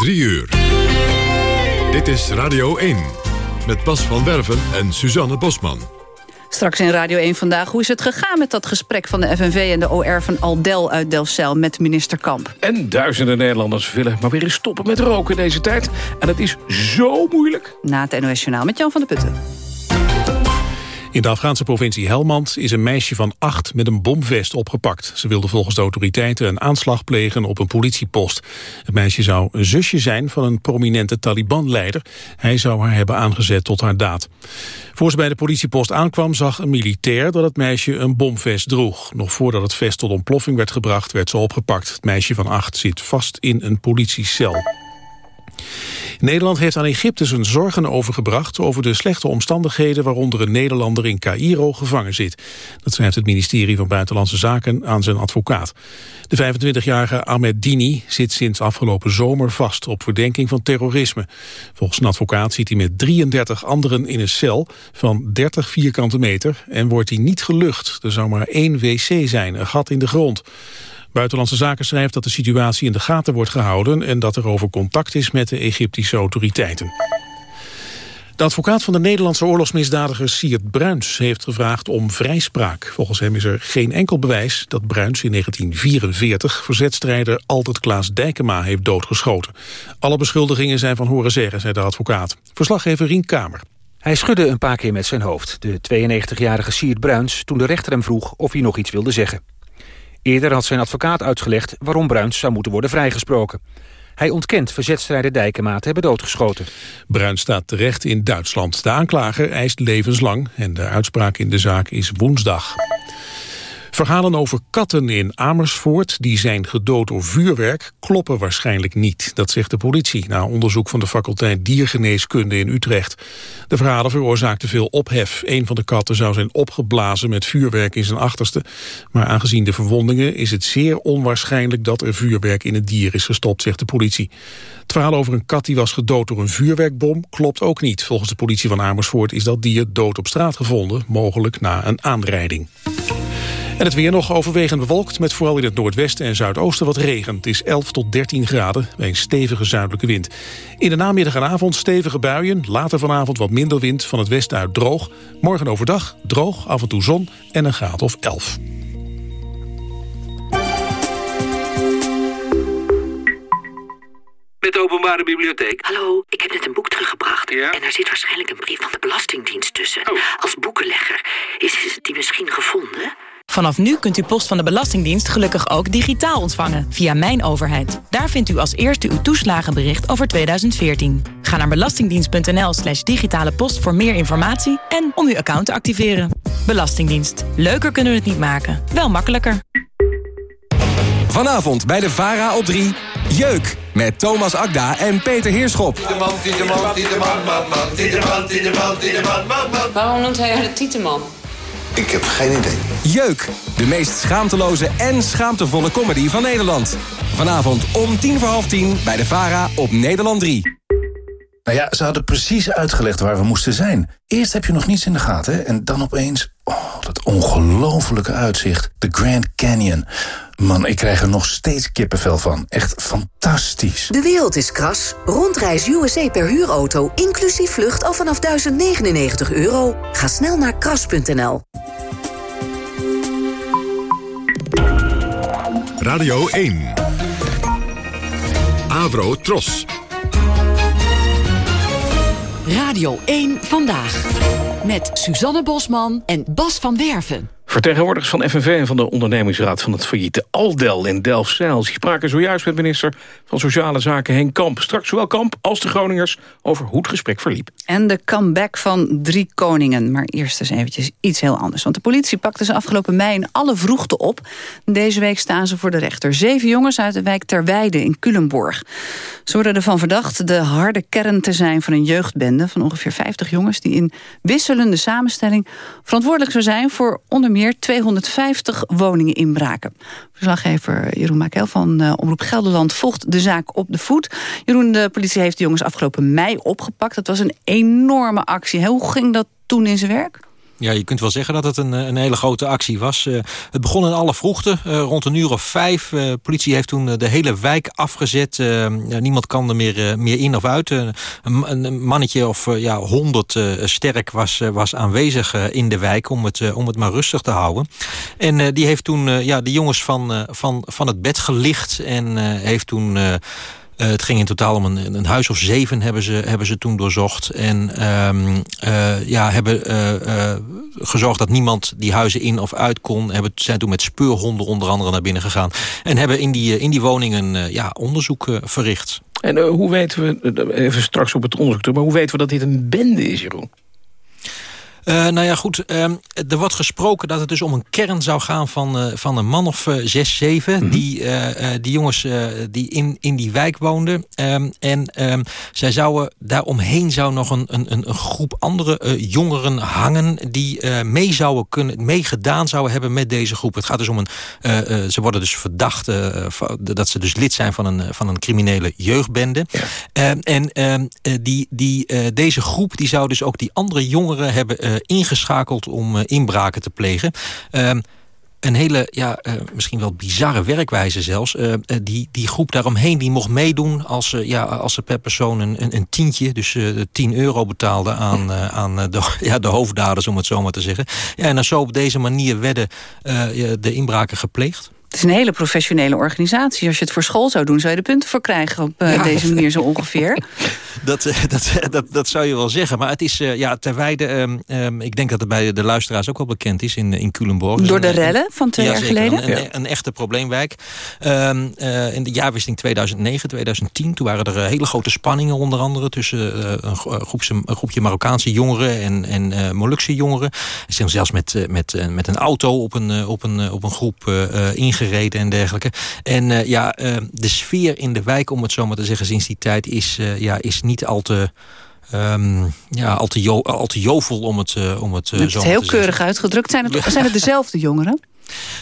3 uur. Dit is Radio 1 met Bas van Werven en Suzanne Bosman. Straks in Radio 1 vandaag. Hoe is het gegaan met dat gesprek van de FNV en de OR van Aldel uit Delfzijl met minister Kamp? En duizenden Nederlanders willen maar weer eens stoppen met roken deze tijd. En het is zo moeilijk. Na het NOS Journaal met Jan van der Putten. In de Afghaanse provincie Helmand is een meisje van acht met een bomvest opgepakt. Ze wilde volgens de autoriteiten een aanslag plegen op een politiepost. Het meisje zou een zusje zijn van een prominente Taliban-leider. Hij zou haar hebben aangezet tot haar daad. Voor ze bij de politiepost aankwam zag een militair dat het meisje een bomvest droeg. Nog voordat het vest tot ontploffing werd gebracht werd ze opgepakt. Het meisje van acht zit vast in een politiecel. Nederland heeft aan Egypte zijn zorgen overgebracht over de slechte omstandigheden waaronder een Nederlander in Cairo gevangen zit. Dat schrijft het ministerie van Buitenlandse Zaken aan zijn advocaat. De 25-jarige Ahmed Dini zit sinds afgelopen zomer vast op verdenking van terrorisme. Volgens een advocaat zit hij met 33 anderen in een cel van 30 vierkante meter en wordt hij niet gelucht. Er zou maar één wc zijn, een gat in de grond. Buitenlandse Zaken schrijft dat de situatie in de gaten wordt gehouden... en dat er over contact is met de Egyptische autoriteiten. De advocaat van de Nederlandse oorlogsmisdadiger Siert Bruins heeft gevraagd om vrijspraak. Volgens hem is er geen enkel bewijs dat Bruins in 1944 verzetstrijder Altert Klaas Dijkema heeft doodgeschoten. Alle beschuldigingen zijn van horen zeggen, zei de advocaat. Verslaggever Rien Kamer. Hij schudde een paar keer met zijn hoofd, de 92-jarige Siert Bruins... toen de rechter hem vroeg of hij nog iets wilde zeggen. Eerder had zijn advocaat uitgelegd waarom Bruins zou moeten worden vrijgesproken. Hij ontkent verzetstrijder Dijkema te hebben doodgeschoten. Bruins staat terecht in Duitsland. De aanklager eist levenslang en de uitspraak in de zaak is woensdag. Verhalen over katten in Amersfoort die zijn gedood door vuurwerk kloppen waarschijnlijk niet. Dat zegt de politie na onderzoek van de faculteit Diergeneeskunde in Utrecht. De verhalen veroorzaakten veel ophef. Een van de katten zou zijn opgeblazen met vuurwerk in zijn achterste. Maar aangezien de verwondingen is het zeer onwaarschijnlijk dat er vuurwerk in het dier is gestopt, zegt de politie. Het verhaal over een kat die was gedood door een vuurwerkbom klopt ook niet. Volgens de politie van Amersfoort is dat dier dood op straat gevonden, mogelijk na een aanrijding. En het weer nog overwegend bewolkt met vooral in het noordwesten en zuidoosten wat regen. Het is 11 tot 13 graden bij een stevige zuidelijke wind. In de namiddag en avond stevige buien. Later vanavond wat minder wind van het westen uit droog. Morgen overdag droog, af en toe zon en een graad of 11. Met de openbare bibliotheek. Hallo, ik heb net een boek teruggebracht. Ja? En daar zit waarschijnlijk een brief van de Belastingdienst tussen. Oh. Als boekenlegger. Is, is die misschien gevonden? Vanaf nu kunt u post van de Belastingdienst gelukkig ook digitaal ontvangen via Mijn Overheid. Daar vindt u als eerste uw toeslagenbericht over 2014. Ga naar belastingdienst.nl slash digitale post voor meer informatie en om uw account te activeren. Belastingdienst. Leuker kunnen we het niet maken, wel makkelijker. Vanavond bij de VARA op 3. Jeuk met Thomas Akda en Peter Heerschop. Waarom noemt hij haar de Tieteman? Ik heb geen idee. Jeuk, de meest schaamteloze en schaamtevolle comedy van Nederland. Vanavond om tien voor half tien bij de VARA op Nederland 3. Nou ja, ze hadden precies uitgelegd waar we moesten zijn. Eerst heb je nog niets in de gaten hè? en dan opeens... Oh, dat ongelofelijke uitzicht. De Grand Canyon. Man, ik krijg er nog steeds kippenvel van. Echt fantastisch. De wereld is kras. Rondreis USA per huurauto, inclusief vlucht al vanaf 1099 euro. Ga snel naar kras.nl. Radio 1. Avro Tros. Radio 1 Vandaag. Met Suzanne Bosman en Bas van Werven. Vertegenwoordigers van FNV en van de ondernemingsraad van het failliete Aldel in Delfzijl... spraken zojuist met minister van Sociale Zaken Henk Kamp. Straks zowel Kamp als de Groningers over hoe het gesprek verliep. En de comeback van Drie Koningen. Maar eerst eens eventjes iets heel anders. Want de politie pakte ze afgelopen mei in alle vroegte op. Deze week staan ze voor de rechter. Zeven jongens uit de wijk Terweide in Culemborg. Ze worden ervan verdacht de harde kern te zijn van een jeugdbende... van ongeveer 50 jongens die in wisselende samenstelling... verantwoordelijk zou zijn voor onder meer 250 woningen inbraken. Verslaggever Jeroen Makel van uh, Omroep Gelderland volgt de zaak op de voet. Jeroen, de politie heeft de jongens afgelopen mei opgepakt. Dat was een enorme actie. Hoe ging dat toen in zijn werk? Ja, je kunt wel zeggen dat het een, een hele grote actie was. Uh, het begon in alle vroegte, uh, rond een uur of vijf. Uh, politie heeft toen de hele wijk afgezet. niemand kan er meer, meer in of uit. Een, een, mannetje of ja, honderd sterk was, was aanwezig in de wijk... om het, om het maar rustig te houden. En die heeft toen ja, de jongens van, van, van het bed gelicht... en heeft toen uh, het ging in totaal om een, een, huis of zeven hebben ze, hebben ze toen doorzocht. En um, uh, ja, hebben uh, gezorgd dat niemand die huizen in of uit kon. Hebben, zijn toen met speurhonden onder andere naar binnen gegaan. En hebben in die, in die woningen ja, onderzoek verricht. En hoe weten we, even straks op het onderzoek maar hoe weten we dat dit een bende is, Jeroen? Uh, nou ja, goed. Uh, er wordt gesproken dat het dus om een kern zou gaan van, uh, van een man of uh, zes, zeven. Mm -hmm. Die, die jongens die in, in die wijk woonden. Um, en um, zij zouden, daaromheen zou nog een, een, een groep andere jongeren hangen... die mee zouden kunnen, meegedaan zouden hebben met deze groep. Het gaat dus om een... ze worden dus verdacht dat ze dus lid zijn van een, van een criminele jeugdbende. Ja. Ehm, en die, die, deze groep die zou dus ook die andere jongeren hebben ingeschakeld om uh, inbraken te plegen. Uh, een hele, ja, uh, misschien wel bizarre werkwijze zelfs. Uh, die, die groep daaromheen die mocht meedoen als, uh, ja, als ze per persoon een, een, een tientje... dus 10 euro betaalde aan, aan de, ja, de hoofddaders, om het zo maar te zeggen. Ja, en dan zo op deze manier werden de inbraken gepleegd. Het is een hele professionele organisatie. Als je het voor school zou doen, zou je de punten voor krijgen op uh, ja. deze manier zo ongeveer. dat, dat, dat, dat zou je wel zeggen. Maar het is uh, ja, ter wijde, um, um, ik denk dat het bij de luisteraars ook wel bekend is in, in Culemborg. Door de rellen van twee ja, jaar geleden? Een, een, een, echte probleemwijk. Um, uh, in de jaarwisseling 2009, 2010, toen waren er hele grote spanningen onder andere tussen een, groepse, een groepje Marokkaanse jongeren en, en Molukse jongeren. Ze zijn zelfs met, met, met een auto op een, op een, op een groep ingegaan gereden en dergelijke. En uh, ja, uh, de sfeer in de wijk, om het zo maar te zeggen, sinds die tijd is, uh, ja, is niet al te... Um, ja, al te, jo al te jovel om het, om het, het zo heel keurig zeggen. uitgedrukt. Zijn het, zijn het dezelfde jongeren?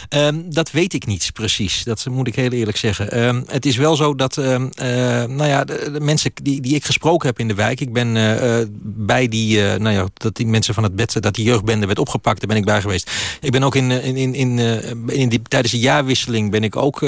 Um, dat weet ik niet precies. Dat moet ik heel eerlijk zeggen. Um, het is wel zo dat um, uh, nou ja, de, de, mensen die, die ik gesproken heb in de wijk... ik ben uh, bij die, uh, nou ja, dat die mensen van het bed... dat die jeugdbende werd opgepakt, daar ben ik bij geweest. Ik ben ook in, in, in, in, in die, tijdens de jaarwisseling ben ik ook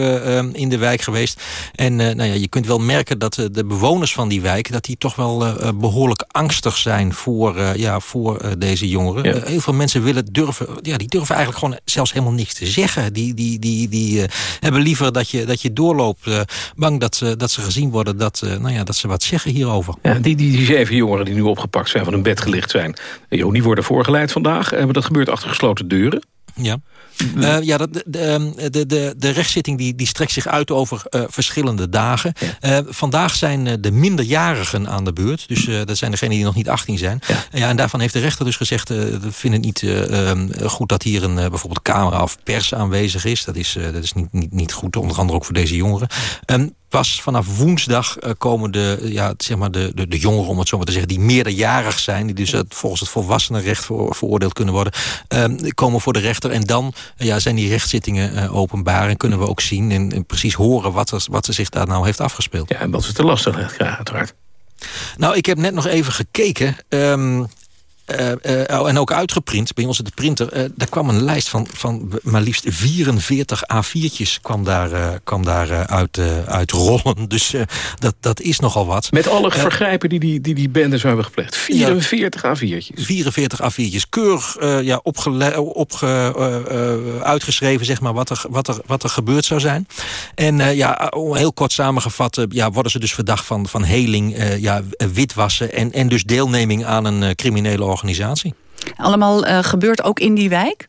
in de wijk geweest. En nou ja, je kunt wel merken dat de bewoners van die wijk... dat die toch wel behoorlijk angstig zijn voor, ja, voor deze jongeren. Ja. heel veel mensen willen durven... Ja, die durven eigenlijk gewoon zelfs helemaal niks te zeggen. Die, die, die, die uh, hebben liever dat je, dat je doorloopt. Uh, bang dat ze, dat ze gezien worden dat, uh, nou ja, dat ze wat zeggen hierover. Ja, die, die, die zeven jongeren die nu opgepakt zijn, van hun bed gelicht zijn... Die worden voorgeleid vandaag. maar dat gebeurt achter gesloten deuren. Ja. Uh, ja, de, de, de, de, de rechtszitting die, die strekt zich uit over uh, verschillende dagen. Ja. Uh, vandaag zijn de minderjarigen aan de beurt. Dus dat zijn degenen die nog niet 18 zijn. Ja. ja en daarvan heeft de rechter dus gezegd... we vinden het niet ehm, goed dat hier een bijvoorbeeld camera of pers aanwezig is. Dat is, dat is niet, niet, niet goed, onder andere ook voor deze jongeren. Um, pas vanaf woensdag uh, komen de, ja, zeg maar de, de, de jongeren, om het zo maar te zeggen... die meerderjarig zijn, die dus volgens het volwassenenrecht voor, veroordeeld kunnen worden... Uh, komen voor de rechter en dan ja, zijn die rechtszittingen openbaar... en kunnen we ook zien en, en, precies horen wat er, wat er zich daar nou heeft afgespeeld. Ja, en wat ze te lastig heeft krijgen, uiteraard. Nou, ik heb net nog even gekeken... Um, uh, en ook uitgeprint bij ons in de printer. Uh, daar kwam een lijst van, van maar liefst 44 A4'tjes kwam daar, kwam daar uit, uit rollen. Dus dat, dat is nogal wat. Met alle vergrijpen die die, die, die bendes hebben gepleegd. 44 ja, A4'tjes. 44 A4'tjes. Keurig ja, opge, uitgeschreven zeg maar, wat, er, wat, er, wat er gebeurd zou zijn. En ja, heel kort samengevat ja, worden ze dus verdacht van, van heling, ja, witwassen... En, en dus deelneming aan een criminele organisatie. Allemaal uh, gebeurt ook in die wijk?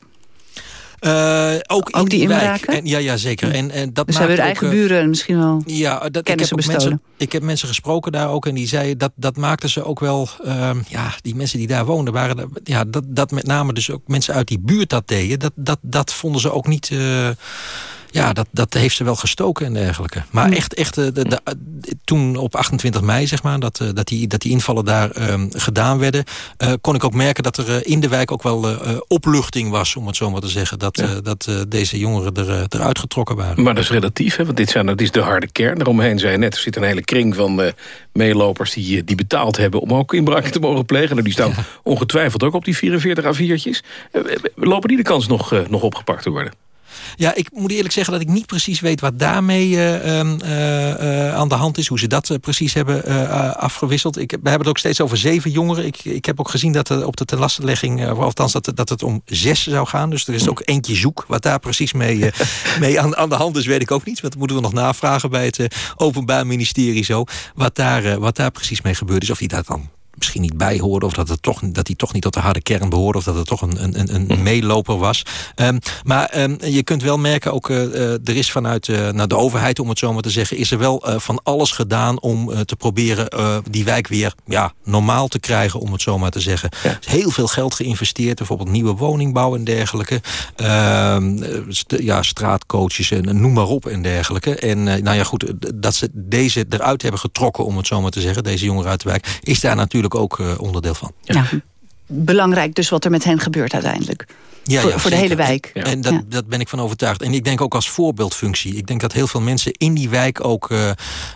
Uh, ook, in die, die wijk. En, ja, ja, zeker. En, en dat dus hebben hun eigen buren misschien wel ja, dat, ik heb, mensen, ik heb mensen gesproken daar ook en die zeiden dat, dat maakte ze ook wel... Uh, ja, die mensen die daar woonden, waren ja, dat, dat met name dus ook mensen uit die buurt dat deden. Dat, dat, dat vonden ze ook niet... Uh, ja, dat, dat heeft ze wel gestoken en dergelijke. Maar echt, echt de, de, de- toen op 28 mei, zeg maar, dat, eh, dat, die, dat die invallen daar ehm, gedaan werden... eh, kon ik ook merken dat er eh, in de wijk ook wel eh, eh, opluchting was, om het zo maar te zeggen. Dat, eh, dat eh, deze jongeren er, eh, eruit getrokken waren. Maar dat is relatief, hè? want dit, zijn, dat is de harde kern. Daaromheen zei je net, er zit een hele kring van eh, meelopers... Die, eh, die betaald hebben om ook inbraken te mogen plegen. Nou, die staan ongetwijfeld ook op die 44 A4'tjes. Eh, lopen die de kans nog, eh, nog opgepakt te worden? Ja, ik moet eerlijk zeggen dat ik niet precies weet wat daarmee eh, ehm, eh, eh, aan de hand is. Hoe ze dat precies hebben afgewisseld. Ik, we hebben het ook steeds over zeven jongeren. Ik, ik heb ook gezien dat er op de tenlastenlegging, uh, althans dat, dat het om zes zou gaan. Dus er is ook eentje zoek. Wat daar precies mee, mee aan, aan de hand is, weet ik ook niet. Want dat moeten we nog navragen bij het Openbaar Ministerie zo. Wat daar, wat daar precies mee gebeurd is. Of die daar dan misschien niet bij hoorde... of dat, het toch, dat hij toch niet tot de harde kern behoorde... of dat het toch een, een, een meeloper was. Um, maar um, je kunt wel merken, ook, uh, er is vanuit uh, naar de overheid... om het zo maar te zeggen, is er wel uh, van alles gedaan... om te proberen die wijk weer ja, normaal te krijgen, om het zo maar te zeggen. Ja. Heel veel geld geïnvesteerd, bijvoorbeeld nieuwe woningbouw en dergelijke. St ja, straatcoaches en noem maar op en dergelijke. En nou ja, goed, dat ze deze eruit hebben getrokken... om het zo maar te zeggen, deze jongeren uit de wijk... is daar natuurlijk ook uh, onderdeel van. Ja. ja. belangrijk dus wat er met hen gebeurt uiteindelijk. Ja, voor, ja, voor de hele wijk. En, en dat, dat, ben ik van overtuigd. En ik denk ook als voorbeeldfunctie. Ik denk dat heel veel mensen in die wijk ook uh,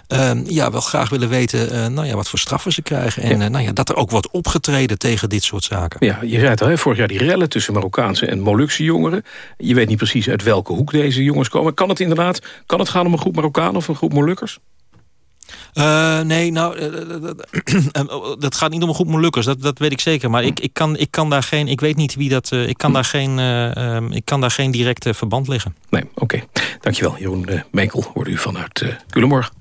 uh, ja, wel graag willen weten... Uh, nou ja, wat voor straffen ze krijgen. En nou ja, dat er ook wordt opgetreden tegen dit soort zaken. Ja, je zei het al, hè, vorig jaar die rellen tussen Marokkaanse en Molukse jongeren. Je weet niet precies uit welke hoek deze jongens komen. Kan het inderdaad kan het gaan om een groep Marokkanen of een groep Molukkers? Uh, nee, nou, uh, dat gaat niet om een groep Molukkers, dat, dat weet ik zeker. Maar ik, ik, kan, ik kan daar geen, ik weet niet wie dat, ik kan daar geen, um, ik kan daar geen directe verband leggen. Nee, oké. Okay. Dankjewel, Jeroen Menkel, hoorde u vanuit uh, Culemborg.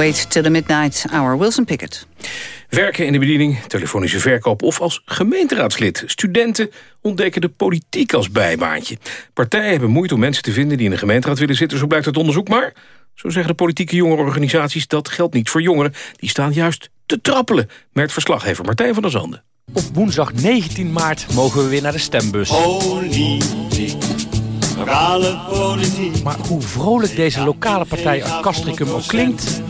Wait till the midnight hour. Wilson Pickett. Werken in de bediening, telefonische verkoop of als gemeenteraadslid. Studenten ontdekken de politiek als bijbaantje. Partijen hebben moeite om mensen te vinden die in de gemeenteraad willen zitten. Zo blijkt uit onderzoek, maar zo zeggen de politieke jongerenorganisaties... dat geldt niet voor jongeren. Die staan juist te trappelen, merkt verslaggever Martijn van der Zanden. Op woensdag 19 maart mogen we weer naar de stembus. Politiek, Lokale politiek. Maar hoe vrolijk deze lokale partij uit Castricum ook klinkt...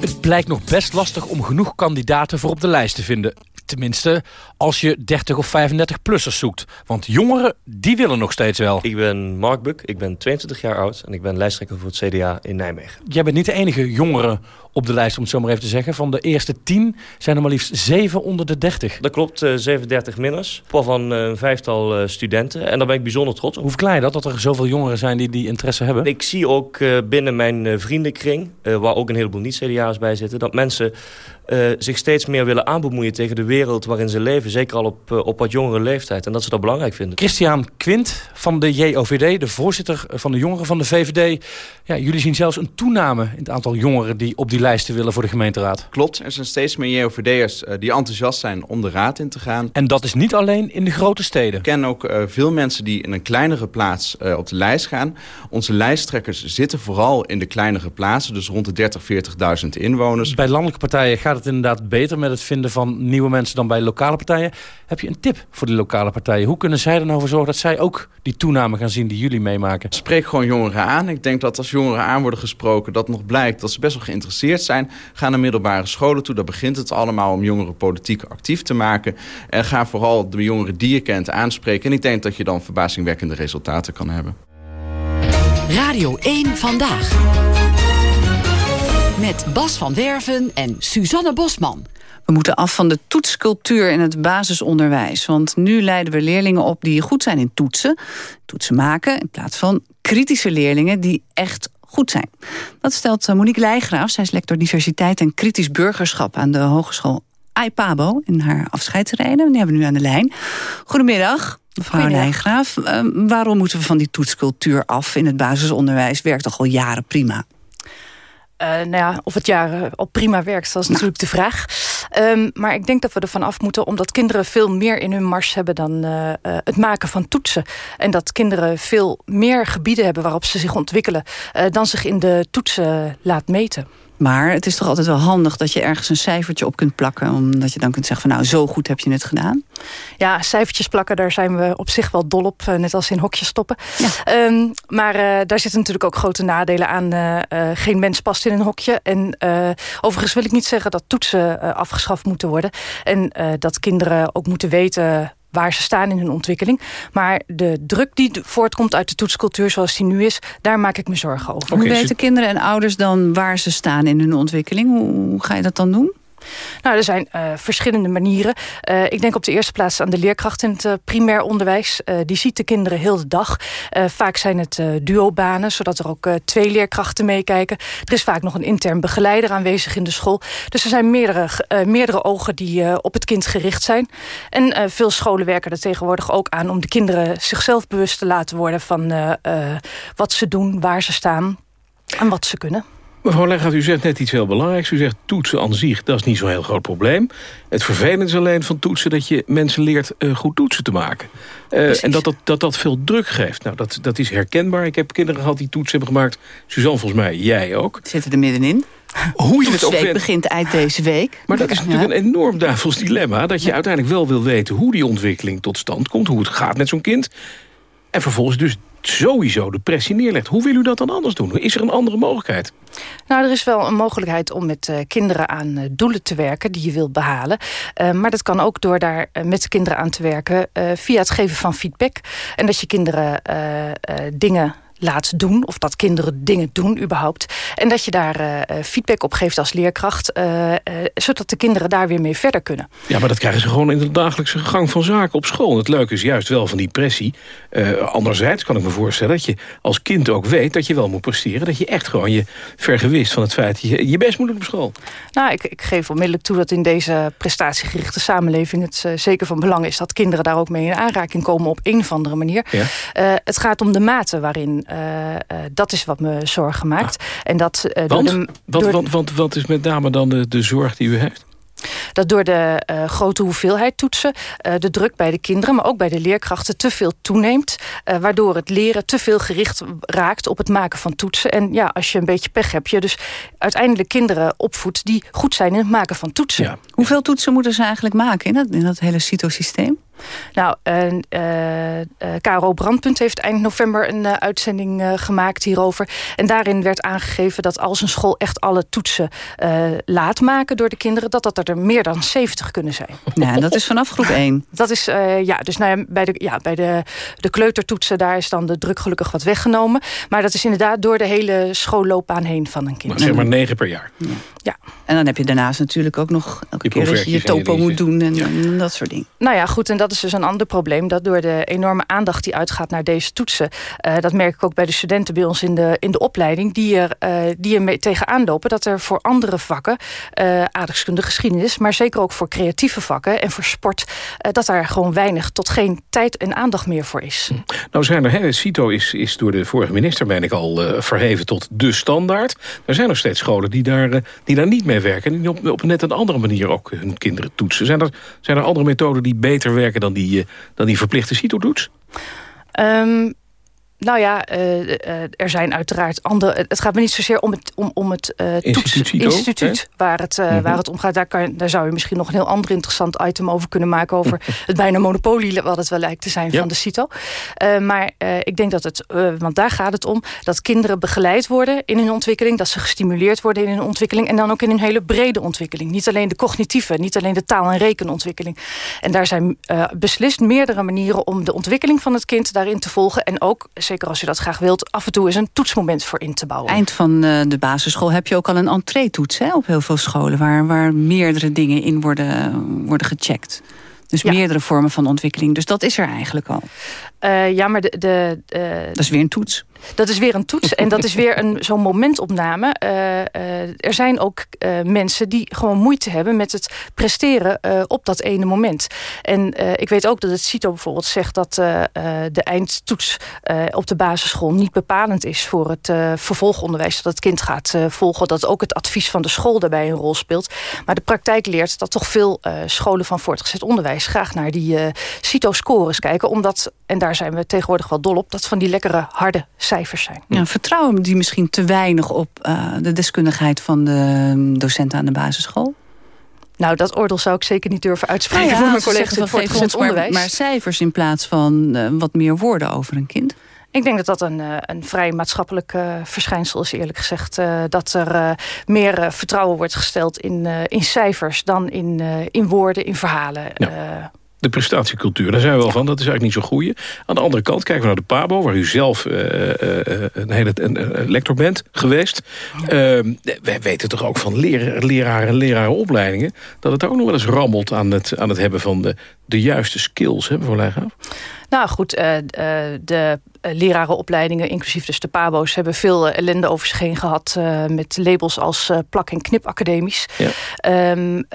het blijkt nog best lastig om genoeg kandidaten voor op de lijst te vinden. Tenminste, als je 30 of 35-plussers zoekt. Want jongeren, die willen nog steeds wel. Ik ben Mark Buk, ik ben 22 jaar oud en ik ben lijsttrekker voor het CDA in Nijmegen. Jij bent niet de enige jongere op de lijst, om het zo maar even te zeggen. Van de eerste 10 zijn er maar liefst 7 onder de 30. Dat klopt, uh, 37 minners. Van uh, een vijftal uh, studenten. En daar ben ik bijzonder trots op. Hoe verklaar je dat, dat er zoveel jongeren zijn die die interesse hebben? Ik zie ook binnen mijn vriendenkring, waar ook een heleboel niet-CDA's bij zitten... dat mensen uh, zich steeds meer willen aanbemoeien tegen de wereld waarin ze leven. Zeker al op, uh, op wat jongere leeftijd. En dat ze dat belangrijk vinden. Christian Quint van de JOVD, de voorzitter van de jongeren van de VVD. Ja, jullie zien zelfs een toename in het aantal jongeren die op die lijsten willen voor de gemeenteraad. Klopt, er zijn steeds meer JOVD'ers uh, die enthousiast zijn om de raad in te gaan. En dat is niet alleen in de grote steden. Ik ken ook veel mensen die in een kleinere plaats op de lijst gaan. Onze lijsttrekkers zitten vooral in de kleinere plaatsen. Dus rond de 30, 40.000 inwoners. Bij landelijke partijen gaat het inderdaad beter met het vinden van nieuwe mensen dan bij lokale partijen. Heb je een tip voor die lokale partijen? Hoe kunnen zij er nou voor zorgen dat zij ook die toename gaan zien die jullie meemaken? Spreek gewoon jongeren aan. Ik denk dat als jongeren aan worden gesproken, dat nog blijkt dat ze best wel geïnteresseerd zijn. Ga naar middelbare scholen toe. Daar begint het allemaal om jongeren politiek actief te maken. En ga vooral de jongeren die je kent aanspreken. En ik denk dat je dan verbazingwekkende resultaten kan hebben. Radio 1 Vandaag. Met Bas van Werven en Suzanne Bosman. We moeten af van de toetscultuur in het basisonderwijs. Want nu leiden we leerlingen op die goed zijn in toetsen. Toetsen maken in plaats van kritische leerlingen die echt goed zijn. Dat stelt Monique Leijgraaf. Zij is lector diversiteit en kritisch burgerschap... aan de Hogeschool AIPABO in haar afscheidsrijden. Die hebben we nu aan de lijn. Goedemiddag. Mevrouw Leijgraaf, uh, waarom moeten we van die toetscultuur af in het basisonderwijs? Werkt toch al jaren prima? Uh, nou ja, of het jaren al prima werkt, dat is nou. natuurlijk de vraag. Um, maar ik denk dat we ervan af moeten... omdat kinderen veel meer in hun mars hebben dan uh, uh, het maken van toetsen. En dat kinderen veel meer gebieden hebben waarop ze zich ontwikkelen... dan zich in de toetsen laat meten. Maar het is toch altijd wel handig dat je ergens een cijfertje op kunt plakken. Omdat je dan kunt zeggen van nou, zo goed heb je het gedaan. Ja, cijfertjes plakken, daar zijn we op zich wel dol op. Net als in hokjes stoppen. Ja. Um, maar uh, daar zitten natuurlijk ook grote nadelen aan. Uh, uh, geen mens past in een hokje. En overigens wil ik niet zeggen dat toetsen afgeschaft moeten worden. En dat kinderen ook moeten weten waar ze staan in hun ontwikkeling. Maar de druk die voortkomt uit de toetscultuur zoals die nu is... daar maak ik me zorgen over. Okay, Hoe weten kinderen en ouders dan waar ze staan in hun ontwikkeling? Hoe, hoe ga je dat dan doen? Nou, er zijn uh, verschillende manieren. Uh, ik denk op de eerste plaats aan de leerkracht in het uh, primair onderwijs. die ziet de kinderen heel de dag. vaak zijn het duobanen, zodat er ook twee leerkrachten meekijken. Er is vaak nog een intern begeleider aanwezig in de school. Dus er zijn meerdere, meerdere ogen die op het kind gericht zijn. En veel scholen werken er tegenwoordig ook aan... om de kinderen zichzelf bewust te laten worden van wat ze doen, waar ze staan en wat ze kunnen. Mevrouw Leggaat, u zegt net iets heel belangrijks. U zegt toetsen aan zich, dat is niet zo'n heel groot probleem. Het vervelende is alleen van toetsen dat je mensen leert uh, goed toetsen te maken. Uh, en dat dat, dat dat veel druk geeft. Nou, dat, dat is herkenbaar. Ik heb kinderen gehad die toetsen hebben gemaakt. Suzanne, volgens mij, jij ook. Zitten er middenin. Hoe je het ook begint eind deze week. Maar dat is natuurlijk ja. een enorm duivels dilemma. Dat je ja. uiteindelijk wel wil weten hoe die ontwikkeling tot stand komt. Hoe het gaat met zo'n kind. En vervolgens dus sowieso de pressie neerlegt. Hoe wil u dat dan anders doen? Is er een andere mogelijkheid? Nou, er is wel een mogelijkheid om met uh, kinderen aan uh, doelen te werken... die je wilt behalen. Uh, maar dat kan ook door daar met de kinderen aan te werken... via het geven van feedback. En dat je kinderen dingen laat doen. Of dat kinderen dingen doen überhaupt. En dat je daar uh, feedback op geeft als leerkracht. Uh, uh, zodat de kinderen daar weer mee verder kunnen. Ja, maar dat krijgen ze gewoon in de dagelijkse gang van zaken op school. Het leuke is juist wel van die pressie. anderzijds kan ik me voorstellen dat je als kind ook weet... dat je wel moet presteren. Dat je echt gewoon je vergewist van het feit dat je je best moet doen op school. Nou, ik, ik geef onmiddellijk toe dat in deze prestatiegerichte samenleving... het zeker van belang is dat kinderen daar ook mee in aanraking komen... op een of andere manier. Ja. het gaat om de mate waarin dat is wat me zorgen maakt. Ah. En dat, uh, want? De, wat, door... wat, wat, wat is met name dan de, de zorg die u heeft? Dat door de uh, grote hoeveelheid toetsen, uh, de druk bij de kinderen... maar ook bij de leerkrachten te veel toeneemt. Uh, waardoor het leren te veel gericht raakt op het maken van toetsen. En ja, als je een beetje pech hebt, je dus uiteindelijk kinderen opvoedt... die goed zijn in het maken van toetsen. Ja. Hoeveel toetsen moeten ze eigenlijk maken in dat, in dat hele CITO-systeem? Nou, uh, uh, KRO Brandpunt heeft eind november een uh, uitzending gemaakt hierover. En daarin werd aangegeven dat als een school echt alle toetsen laat maken door de kinderen... dat dat er meer dan 70 kunnen zijn. Ja, en dat is vanaf groep 1. Dat is, ja, dus nou ja, bij, de, ja, bij de, de kleutertoetsen daar is dan de druk gelukkig wat weggenomen. Maar dat is inderdaad door de hele schoolloopbaan heen van een kind. Maar zeg maar negen per jaar. Ja. Ja. En dan heb je daarnaast natuurlijk ook nog elke keer dat je je topo moet doen en, en dat soort dingen. Nou ja, goed, en dat is dus een ander probleem. Dat door de enorme aandacht die uitgaat naar deze toetsen... Uh, dat merk ik ook bij de studenten bij ons in de, in de opleiding... die er, uh, die er mee tegenaan lopen dat er voor andere vakken... Uh, aardrijkskunde, geschiedenis... maar zeker ook voor creatieve vakken en voor sport... dat daar gewoon weinig tot geen tijd en aandacht meer voor is. Hm. Nou zijn er, hè, CITO is, is door de vorige minister... ben ik al verheven tot de standaard. Er zijn nog steeds scholen die daar, die daar niet mee werken... en die op, op net een andere manier ook hun kinderen toetsen. Zijn er, zijn er andere methoden die beter werken dan die, dan die verplichte CITO-toets? Um, nou ja, uh, uh, er zijn uiteraard andere... Het gaat me niet zozeer om het, om, om het uh, instituut, instituut waar, het, -hmm. waar het om gaat. Daar, kan, daar zou je misschien nog een heel ander interessant item over kunnen maken... over het bijna monopolie wat het wel lijkt te zijn ja. van de CITO. maar ik denk dat het... want daar gaat het om dat kinderen begeleid worden in hun ontwikkeling... dat ze gestimuleerd worden in hun ontwikkeling... en dan ook in een hele brede ontwikkeling. Niet alleen de cognitieve, niet alleen de taal- en rekenontwikkeling. En daar zijn beslist meerdere manieren om de ontwikkeling van het kind daarin te volgen... en ook zeker als je dat graag wilt, af en toe eens een toetsmoment voor in te bouwen. Eind van uh, de basisschool heb je ook al een entree-toets op heel veel scholen... waar, waar meerdere dingen in worden, worden gecheckt. Dus ja. meerdere vormen van ontwikkeling. Dus dat is er eigenlijk al. Uh, ja, maar de, de, uh, dat is weer een toets. Dat is weer een toets en dat is weer een zo'n momentopname. Uh, er zijn ook mensen die gewoon moeite hebben met het presteren op dat ene moment. En ik weet ook dat het CITO bijvoorbeeld zegt dat de eindtoets op de basisschool niet bepalend is voor het vervolgonderwijs dat het kind gaat volgen. Dat ook het advies van de school daarbij een rol speelt. Maar de praktijk leert dat toch veel scholen van voortgezet onderwijs graag naar die CITO-scores kijken. Omdat, en daar zijn we tegenwoordig wel dol op, dat van die lekkere harde cijfers zijn. Ja, vertrouwen die misschien te weinig op uh, de deskundigheid van de docenten aan de basisschool? Nou, dat oordeel zou ik zeker niet durven uitspreken nou ja, voor mijn collega's in voortgezet onderwijs. Maar, maar cijfers in plaats van uh, wat meer woorden over een kind? Ik denk dat dat een, een vrij maatschappelijk uh, verschijnsel is, eerlijk gezegd. Uh, dat er uh, meer vertrouwen wordt gesteld in, in cijfers dan in, in woorden, in verhalen. Ja de prestatiecultuur. Daar zijn we wel van. Dat is eigenlijk niet zo goeie. Aan de andere kant kijken we naar de PABO... waar u zelf uh, uh, een hele een, lector bent geweest. Uh, wij weten toch ook van leraar, leraren en lerarenopleidingen... dat het ook nog wel eens rammelt aan het, aan het hebben van de, de juiste skills. Hè, voor Leijgraaf? Nou goed, de lerarenopleidingen, inclusief dus de PABO's... hebben veel ellende over zich heen gehad... met labels als plak- en knipacademisch. Ja. Um,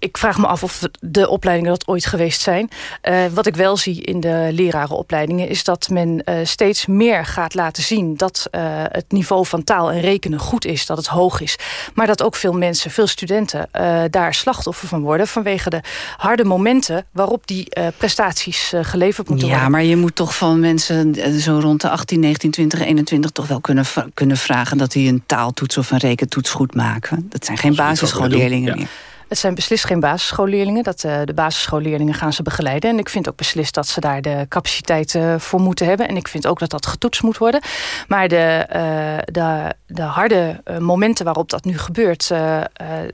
ik vraag me af of de opleidingen dat ooit geweest zijn. Uh, wat ik wel zie in de lerarenopleidingen... is dat men uh, steeds meer gaat laten zien... dat uh, het niveau van taal en rekenen goed is, dat het hoog is. Maar dat ook veel mensen, veel studenten... daar slachtoffer van worden... vanwege de harde momenten waarop die prestaties geleverd moeten ja, worden. Ja, maar je moet toch van mensen zo rond de 18, 19, 20, 21... toch wel kunnen, kunnen vragen dat die een taaltoets of een rekentoets goed maken. Dat zijn geen basisschoolleerlingen meer. Het zijn beslist geen basisschoolleerlingen. Dat, uh, de basisschoolleerlingen gaan ze begeleiden. En ik vind ook beslist dat ze daar de capaciteit uh, voor moeten hebben. En ik vind ook dat dat getoetst moet worden. Maar de, uh, de, de harde momenten waarop dat nu gebeurt...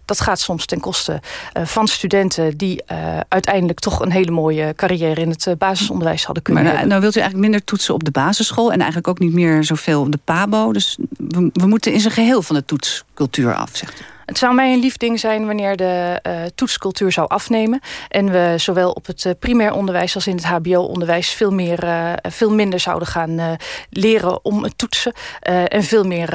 dat gaat soms ten koste van studenten... die uiteindelijk toch een hele mooie carrière in het basisonderwijs hadden kunnen maar, hebben. Nou wilt u eigenlijk minder toetsen op de basisschool... en eigenlijk ook niet meer zoveel op de PABO. Dus we, we moeten in zijn geheel van de toetscultuur af, zegt u. Het zou mij een lief ding zijn wanneer de uh, toetscultuur zou afnemen. En we zowel op het uh, primair onderwijs als in het hbo-onderwijs... Veel, meer, uh, veel minder zouden gaan leren om het toetsen. en veel meer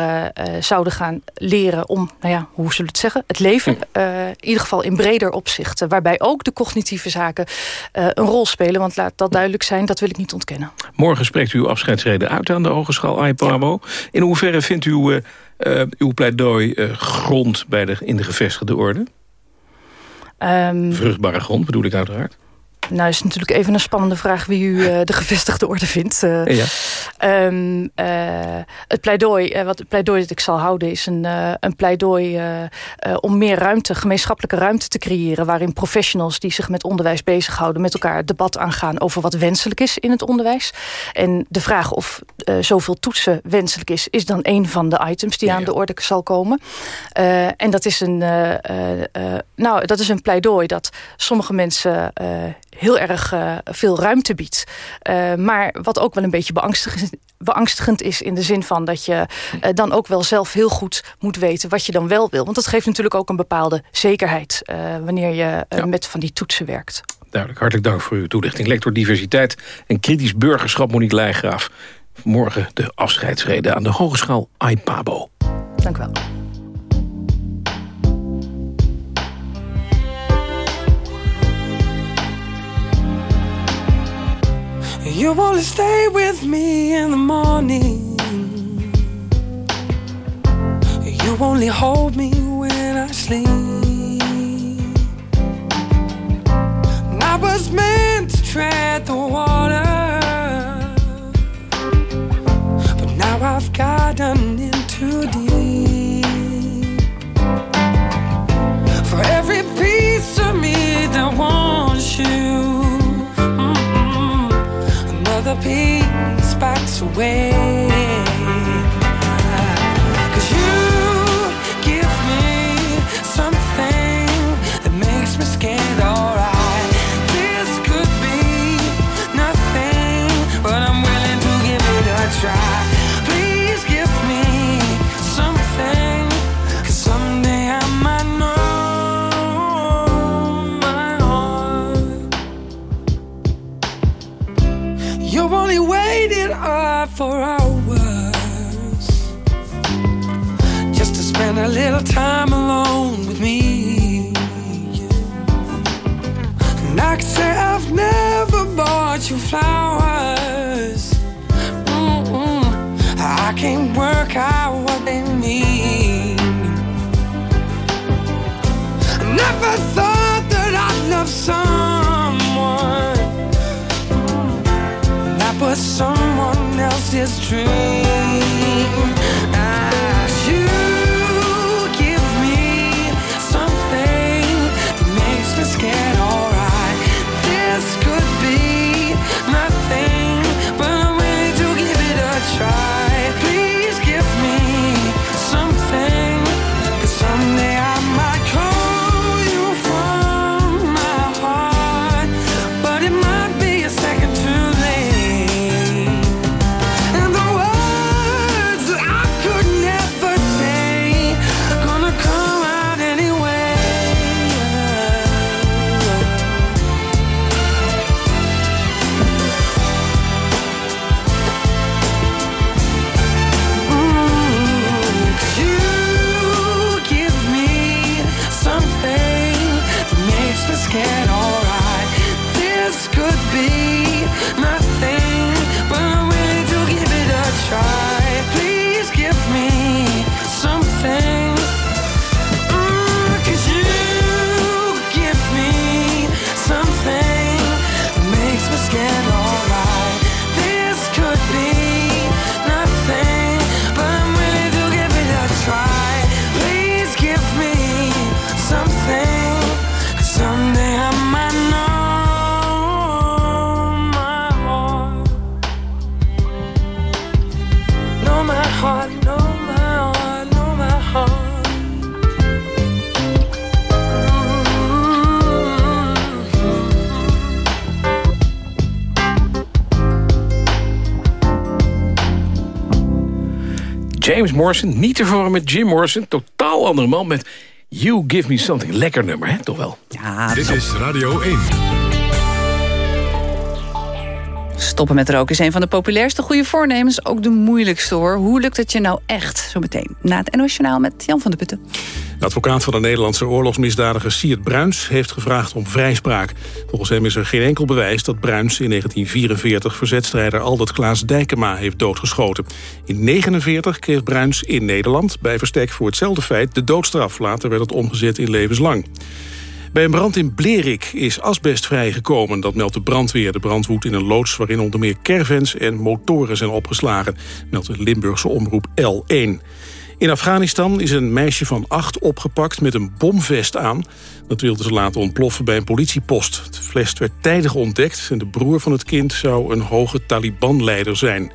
zouden gaan leren om, nou ja, hoe zullen we het zeggen? Het leven, in ieder geval in breder opzicht. waarbij ook de cognitieve zaken een rol spelen. Want laat dat duidelijk zijn, dat wil ik niet ontkennen. Morgen spreekt u uw afscheidsreden uit aan de Hogeschool IPABO. Ja. In hoeverre vindt u uh, uw pleidooi uh, grond bij de, in de gevestigde orde? Um, Vruchtbare grond bedoel ik uiteraard. Nou is natuurlijk even een spannende vraag wie u uh, de gevestigde orde vindt. Uh, ja. um, uh, het pleidooi, wat het pleidooi dat ik zal houden is een, een pleidooi om meer ruimte, gemeenschappelijke ruimte te creëren. Waarin professionals die zich met onderwijs bezighouden met elkaar debat aangaan over wat wenselijk is in het onderwijs. En de vraag of zoveel toetsen wenselijk is, is dan een van de items die ja, aan de orde zal komen. en dat is een, nou, dat is een pleidooi dat sommige mensen heel erg uh, veel ruimte biedt. Uh, maar wat ook wel een beetje beangstigend, beangstigend is... in de zin van dat je uh, dan ook wel zelf heel goed moet weten... wat je dan wel wil. Want dat geeft natuurlijk ook een bepaalde zekerheid... wanneer je ja. met van die toetsen werkt. Duidelijk. Hartelijk dank voor uw toelichting. Lector Diversiteit en Kritisch Burgerschap Monique Leijgraaf. Morgen de afscheidsreden aan de Hogeschool AIPABO. Dank u wel. You wanna stay with me in the morning. You only hold me when I sleep. I was meant to tread the water. But now I've gotten in too deep. For every piece of me that wants you the peace backs away. Cause you give me something that makes me scared, alright. For hours just to spend a little time alone with me. And I can say I've never his dream James Morrison, niet te verwarren met Jim Morrison. Totaal andere man met You Give Me Something. Lekker nummer, hè? Toch wel? Ja, Dit is Radio 1. Stoppen met roken is een van de populairste goede voornemens. Ook de moeilijkste hoor. Hoe lukt het je nou echt? Zometeen na het NOS Journaal met Jan van der Putten. De advocaat van de Nederlandse oorlogsmisdadiger Siert Bruins... heeft gevraagd om vrijspraak. Volgens hem is er geen enkel bewijs dat Bruins in 1944... verzetstrijder Albert Klaas Dijkema heeft doodgeschoten. In 1949 kreeg Bruins in Nederland bij verstek voor hetzelfde feit... de doodstraf. Later werd het omgezet in levenslang. Bij een brand in Blerik is asbest vrijgekomen. Dat meldt de brandweer. De brand woedt in een loods waarin onder meer caravans en motoren zijn opgeslagen. Meldt de Limburgse omroep L1. In Afghanistan is een meisje van acht opgepakt met een bomvest aan. Dat wilde ze laten ontploffen bij een politiepost. Het vest werd tijdig ontdekt en de broer van het kind zou een hoge Taliban-leider zijn.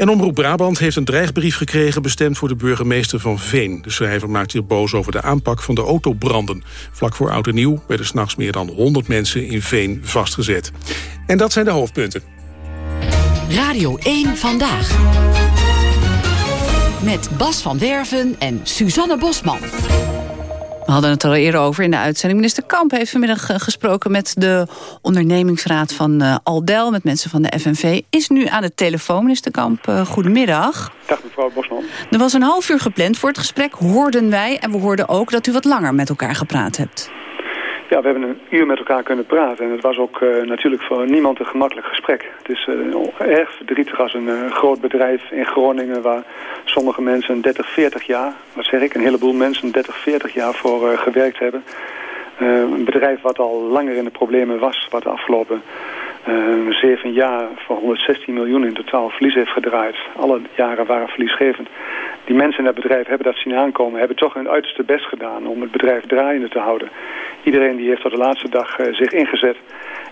En Omroep Brabant heeft een dreigbrief gekregen... bestemd voor de burgemeester van Veen. De schrijver maakt zich boos over de aanpak van de autobranden. Vlak voor Oud en Nieuw werden s'nachts meer dan 100 mensen in Veen vastgezet. En dat zijn de hoofdpunten. Radio 1 Vandaag. Met Bas van Werven en Suzanne Bosman. We hadden het er al eerder over in de uitzending. Minister Kamp heeft vanmiddag eh, gesproken met de ondernemingsraad van uh, Aldel... met mensen van de FNV. Is nu aan de telefoon, minister Kamp. Uh, goedemiddag. Dag mevrouw Bosman. Er was een half uur gepland voor het gesprek, hoorden wij. En we hoorden ook dat u wat langer met elkaar gepraat hebt. Ja, we hebben een uur met elkaar kunnen praten. En het was ook uh, natuurlijk voor niemand een gemakkelijk gesprek. Het is uh, erg verdrietig als een uh, groot bedrijf in Groningen... waar sommige mensen 30, 40 jaar, wat zeg ik, een heleboel mensen 30, 40 jaar voor gewerkt hebben. een bedrijf wat al langer in de problemen was, wat de afgelopen zeven jaar voor 116 miljoen in totaal verlies heeft gedraaid. Alle jaren waren verliesgevend. Die mensen in dat bedrijf hebben dat zien aankomen, hebben toch hun uiterste best gedaan om het bedrijf draaiende te houden. Iedereen die heeft tot de laatste dag uh, zich ingezet.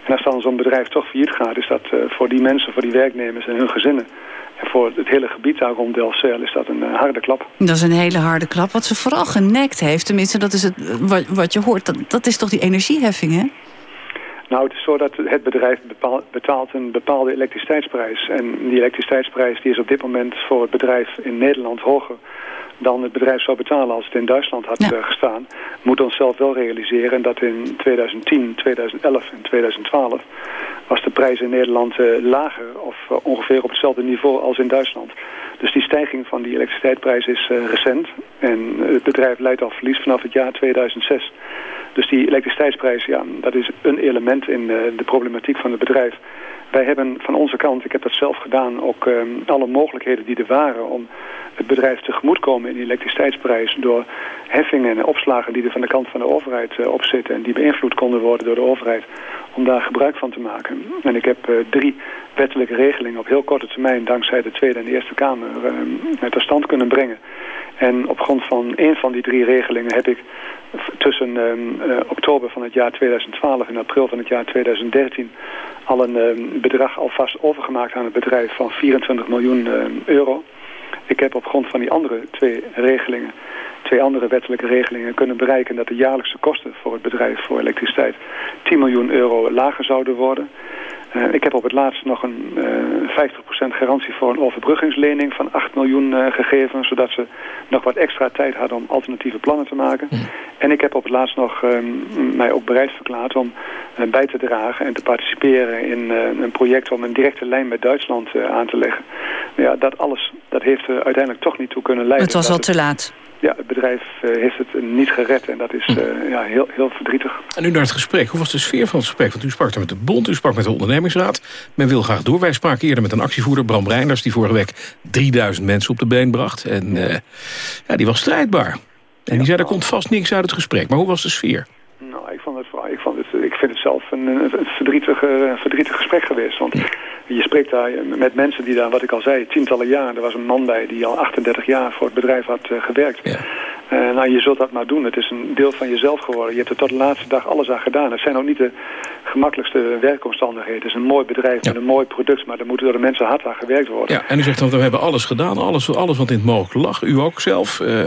En als dan zo'n bedrijf toch failliet gaat, is dat uh, voor die mensen, voor die werknemers en hun gezinnen... en voor het hele gebied daar rond Delcel is dat een uh, harde klap. Dat is een hele harde klap. Wat ze vooral genekt heeft, tenminste dat is het, wat, wat je hoort... Dat, dat is toch die energieheffing, hè? Nou, het is zo dat het bedrijf betaalt een bepaalde elektriciteitsprijs. En die elektriciteitsprijs die is op dit moment voor het bedrijf in Nederland hoger dan het bedrijf zou betalen als het in Duitsland had ja. uh, gestaan. Moet onszelf wel realiseren dat in 2010, 2011 en 2012 was de prijs in Nederland uh, lager of uh, ongeveer op hetzelfde niveau als in Duitsland. Dus die stijging van die elektriciteitsprijs is recent en het bedrijf leidt al verlies vanaf het jaar 2006. Dus die elektriciteitsprijs, ja, dat is een element in de problematiek van het bedrijf. Wij hebben van onze kant, ik heb dat zelf gedaan, ook um, alle mogelijkheden die er waren om het bedrijf tegemoetkomen in die elektriciteitsprijs door heffingen en opslagen die er van de kant van de overheid uh, op zitten en die beïnvloed konden worden door de overheid om daar gebruik van te maken. En ik heb uh, drie wettelijke regelingen op heel korte termijn dankzij de Tweede en de Eerste Kamer uh, tot stand kunnen brengen. En op grond van één van die drie regelingen heb ik tussen uh, oktober van het jaar 2012 en april van het jaar 2013 al een uh, bedrag alvast overgemaakt aan het bedrijf van 24 miljoen uh, euro. Ik heb op grond van die andere twee regelingen, twee andere wettelijke regelingen, kunnen bereiken dat de jaarlijkse kosten voor het bedrijf voor elektriciteit 10 miljoen euro lager zouden worden. Uh, ik heb op het laatst nog een uh, 50% garantie voor een overbruggingslening van 8 miljoen uh, gegeven, zodat ze nog wat extra tijd hadden om alternatieve plannen te maken. Mm. En ik heb op het laatst nog um, mij ook bereid verklaard om bij te dragen en te participeren in een project om een directe lijn met Duitsland aan te leggen. Ja, dat alles dat heeft er uiteindelijk toch niet toe kunnen leiden. Het was al te laat ja, het bedrijf uh, heeft het niet gered en dat is uh, ja, heel, heel verdrietig. En nu naar het gesprek. Hoe was de sfeer van het gesprek? Want u sprak er met de bond, u sprak met de ondernemingsraad. Men wil graag door. Wij spraken eerder met een actievoerder, Bram Reinders... die vorige week 3000 mensen op de been bracht. En uh, ja, die was strijdbaar. En die zei, er komt vast niks uit het gesprek. Maar hoe was de sfeer? Nou, ik, vond het, ik, vond het, ik vind het zelf een, een verdrietig, verdrietig gesprek geweest. Want je spreekt daar met mensen die daar, wat ik al zei, tientallen jaar. Er was een man bij die al 38 jaar voor het bedrijf had uh, gewerkt. Ja. Uh, nou, je zult dat maar doen. Het is een deel van jezelf geworden. Je hebt er tot de laatste dag alles aan gedaan. Het zijn ook niet de gemakkelijkste werkomstandigheden. Het is een mooi bedrijf ja. met een mooi product, maar er moet door de mensen hard aan gewerkt worden. Ja, en u zegt dan, we hebben alles gedaan, alles, alles wat in het mogelijke lag. U ook zelf. Uh,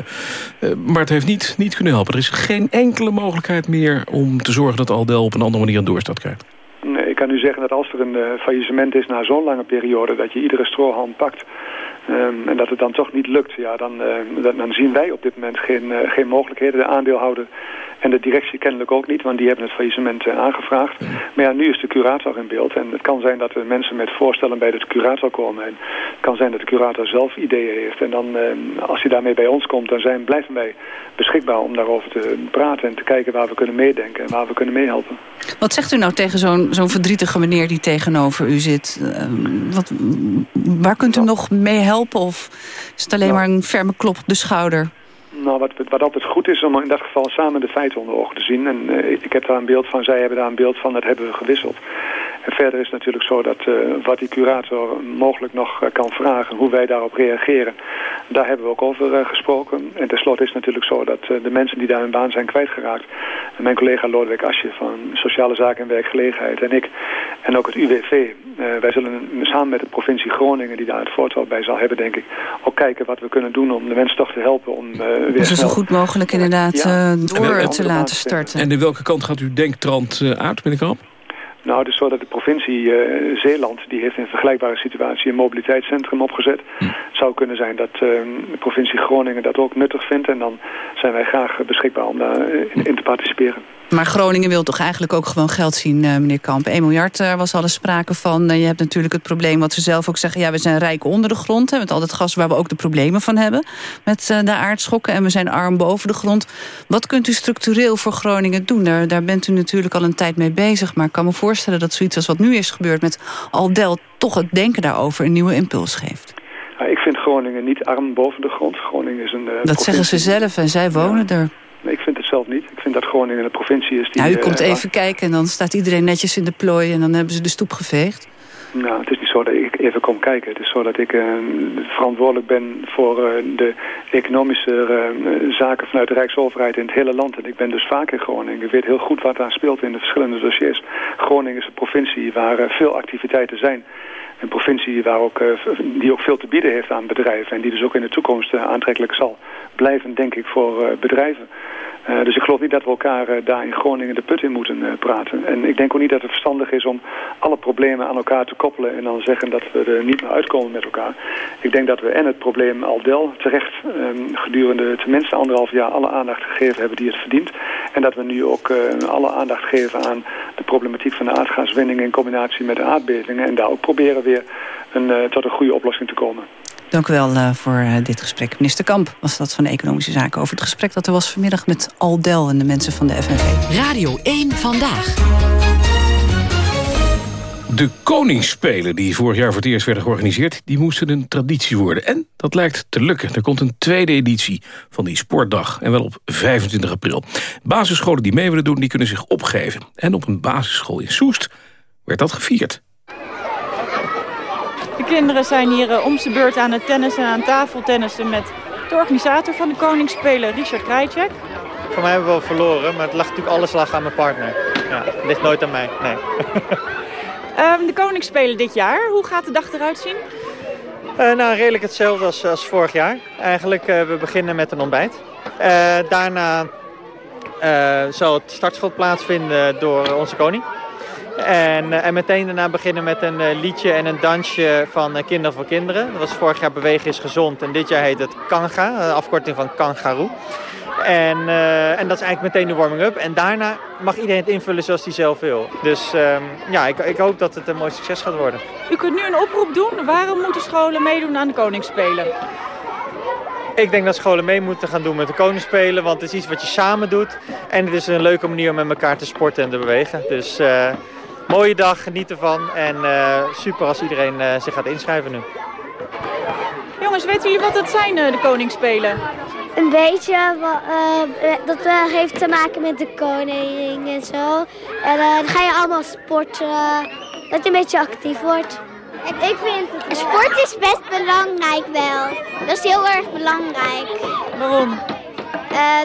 maar het heeft niet, niet kunnen helpen. Er is geen enkele mogelijkheid meer om te zorgen dat Op een andere manier een doorstart krijgt. Ik kan u zeggen dat als er een uh, faillissement is na zo'n lange periode... dat je iedere strohalm pakt um, en dat het dan toch niet lukt... Ja, dan, uh, dan, zien wij op dit moment geen, uh, geen mogelijkheden. De aandeelhouder en de directie kennelijk ook niet... want die hebben het faillissement aangevraagd. Maar ja, nu is de curator in beeld. En het kan zijn dat er mensen met voorstellen bij de curator komen. En het kan zijn dat de curator zelf ideeën heeft. En dan, als hij daarmee bij ons komt... dan zijn, blijven wij beschikbaar om daarover te praten... en te kijken waar we kunnen meedenken en waar we kunnen meehelpen. Wat zegt u nou tegen zo'n zo'n verdrietige meneer die tegenover u zit? Uh, wat, waar kunt u nog mee helpen? Of is het alleen nou, maar een ferme klop op de schouder? Nou, wat, wat altijd goed is om in dat geval samen de feiten onder ogen te zien. En uh, ik heb daar een beeld van, zij hebben daar een beeld van, dat hebben we gewisseld. En verder is het natuurlijk zo dat uh, wat die curator mogelijk nog uh, kan vragen, hoe wij daarop reageren, daar hebben we ook over gesproken. En tenslotte is het natuurlijk zo dat de mensen die daar hun baan zijn kwijtgeraakt, en mijn collega Lodewijk Asje van Sociale Zaken en Werkgelegenheid en ik, en ook het UWV, wij zullen samen met de provincie Groningen, die daar het voortouw bij zal hebben, denk ik, ook kijken wat we kunnen doen om de mensen toch te helpen om weer dus zo goed mogelijk inderdaad ja. door en, te laten starten. En in welke kant gaat uw denktrand uh, uit, meneer Kamp? Nou, het is zo dat de provincie uh, Zeeland... die heeft in een vergelijkbare situatie een mobiliteitscentrum opgezet. Hm. Het zou kunnen zijn dat uh, de provincie Groningen dat ook nuttig vindt... en dan zijn wij graag beschikbaar om daarin in te participeren. Maar Groningen wil toch eigenlijk ook gewoon geld zien, uh, meneer Kamp. 1 miljard uh, was al eens sprake van. Uh, je hebt natuurlijk het probleem wat ze zelf ook zeggen... ja, we zijn rijk onder de grond, hè, met al dat gas waar we ook de problemen van hebben... met de aardschokken en we zijn arm boven de grond. Wat kunt u structureel voor Groningen doen? Daar, daar bent u natuurlijk al een tijd mee bezig... maar ik kan me voorstellen dat zoiets als wat nu is gebeurd met Aldel... toch het denken daarover een nieuwe impuls geeft. ik vind Groningen niet arm boven de grond. Groningen is een... dat zeggen ze zelf en zij wonen ja. er. Nee, ik vind het zelf niet. Dat Groningen een provincie is die... Nou, u komt uh, even kijken en dan staat iedereen netjes in de plooi... en dan hebben ze de stoep geveegd. Nou, het is niet zo dat ik even kom kijken. Het is zo dat ik uh, verantwoordelijk ben voor uh, de economische uh, zaken vanuit de Rijksoverheid in het hele land. En ik ben dus vaak in Groningen. Ik weet heel goed wat daar speelt in de verschillende dossiers. Groningen is een provincie waar veel activiteiten zijn. Een provincie waar ook, die ook veel te bieden heeft aan bedrijven. En die dus ook in de toekomst aantrekkelijk zal blijven, denk ik, voor bedrijven. Uh, dus ik geloof niet dat we elkaar uh, daar in Groningen de put in moeten uh, praten. En ik denk ook niet dat het verstandig is om alle problemen aan elkaar te koppelen... en dan zeggen dat we er niet meer uitkomen met elkaar. Ik denk dat we en het probleem Aldel terecht um, gedurende tenminste anderhalf jaar... alle aandacht gegeven hebben die het verdient. En dat we nu ook alle aandacht geven aan de problematiek van de aardgaswinning... in combinatie met de aardbevingen. En daar ook proberen weer een, tot een goede oplossing te komen. Dank u wel uh, voor uh, dit gesprek. Minister Kamp was dat van Economische Zaken... over het gesprek dat er was vanmiddag met Aldel en de mensen van de FNV. Radio 1 Vandaag. De Koningsspelen die vorig jaar voor het eerst werden georganiseerd... die moesten een traditie worden. En dat lijkt te lukken. Er komt een tweede editie van die sportdag. En wel op 25 april. Basisscholen die mee willen doen, die kunnen zich opgeven. En op een basisschool in Soest werd dat gevierd. De kinderen zijn hier uh, om zijn beurt aan het tennissen en aan tafeltennissen... met de organisator van de Koningsspelen, Richard Krajcek. Voor mij hebben we wel verloren, maar het lag natuurlijk alles lag aan mijn partner. Ja, het ligt nooit aan mij, nee. um, de Koningsspelen dit jaar, hoe gaat de dag eruit zien? Uh, nou, redelijk hetzelfde als, als vorig jaar. Eigenlijk, uh, we beginnen met een ontbijt. Uh, daarna zal het startschot plaatsvinden door onze koning. En, en, meteen daarna beginnen met een uh, liedje en een dansje van uh, Kinderen voor Kinderen. Dat was vorig jaar Bewegen is Gezond en dit jaar heet het Kanga, afkorting van Kangaroo. En, uh, en dat is eigenlijk meteen de warming-up. En daarna mag iedereen het invullen zoals hij zelf wil. Dus um, ja, ik, ik, hoop dat het een mooi succes gaat worden. U kunt nu een oproep doen. Waarom moeten scholen meedoen aan de Koningsspelen? Ik denk dat scholen mee moeten gaan doen met de Koningsspelen. Want het is iets wat je samen doet. En het is een leuke manier om met elkaar te sporten en te bewegen. Dus mooie dag, geniet ervan. En uh, super als iedereen uh, zich gaat inschrijven nu. Jongens, weten jullie wat dat zijn, uh, de Koningsspelen? Een beetje. dat heeft te maken met de koning en zo. En dan ga je allemaal sporten. Dat je een beetje actief wordt. En ik vind het Sport is best belangrijk wel. Dat is heel erg belangrijk. Waarom?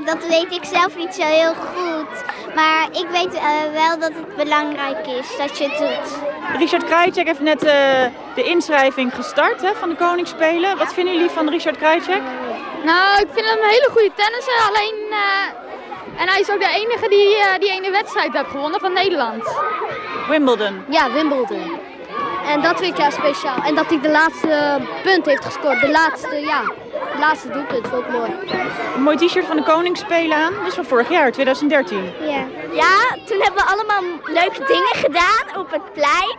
dat weet ik zelf niet zo heel goed. Maar ik weet uh, wel dat het belangrijk is dat je het doet. Richard Krajcek heeft net uh, de inschrijving gestart hè, van de Koningsspelen. Wat vinden jullie van Richard Krajcek? Nou, ik vind hem een hele goede tennisser. Alleen, uh, en hij is ook de enige die die ene wedstrijd heeft gewonnen van Nederland. Wimbledon? Ja, Wimbledon. En dat vind ik ja speciaal. En dat hij de laatste punt heeft gescoord. De laatste, ja, de laatste doelpunt vond ik mooi. Een mooi t-shirt van de Koningsspelen aan. Dat is van vorig jaar, 2013. Ja. Ja, toen hebben we allemaal leuke dingen gedaan op het plein.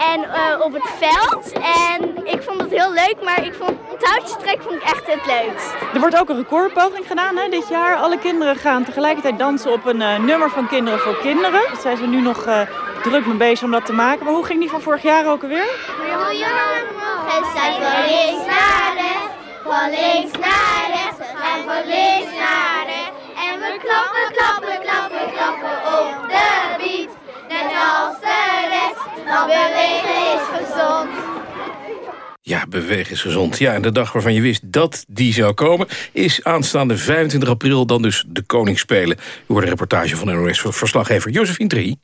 En uh, op het veld. En ik vond het heel leuk, maar ik vond touwtjestrek vond ik echt het leukst. Er wordt ook een recordpoging gedaan hè, dit jaar. Alle kinderen gaan tegelijkertijd dansen op een uh, nummer van Kinderen voor Kinderen. Dat zijn ze nu nog uh, druk mee bezig om dat te maken. Maar hoe ging die van vorig jaar ook alweer? Van links naar rechts, van links naar rechts. gaan van links naar rechts. En we klappen, klappen, klappen, klappen op de beat. Net als de rest, dan bewegen is gezond. Ja, bewegen is gezond. Ja, en de dag waarvan je wist dat die zou komen... is aanstaande 25 april dan dus de Koningsspelen. U hoort reportage van NOS-verslaggever Josephine Drie.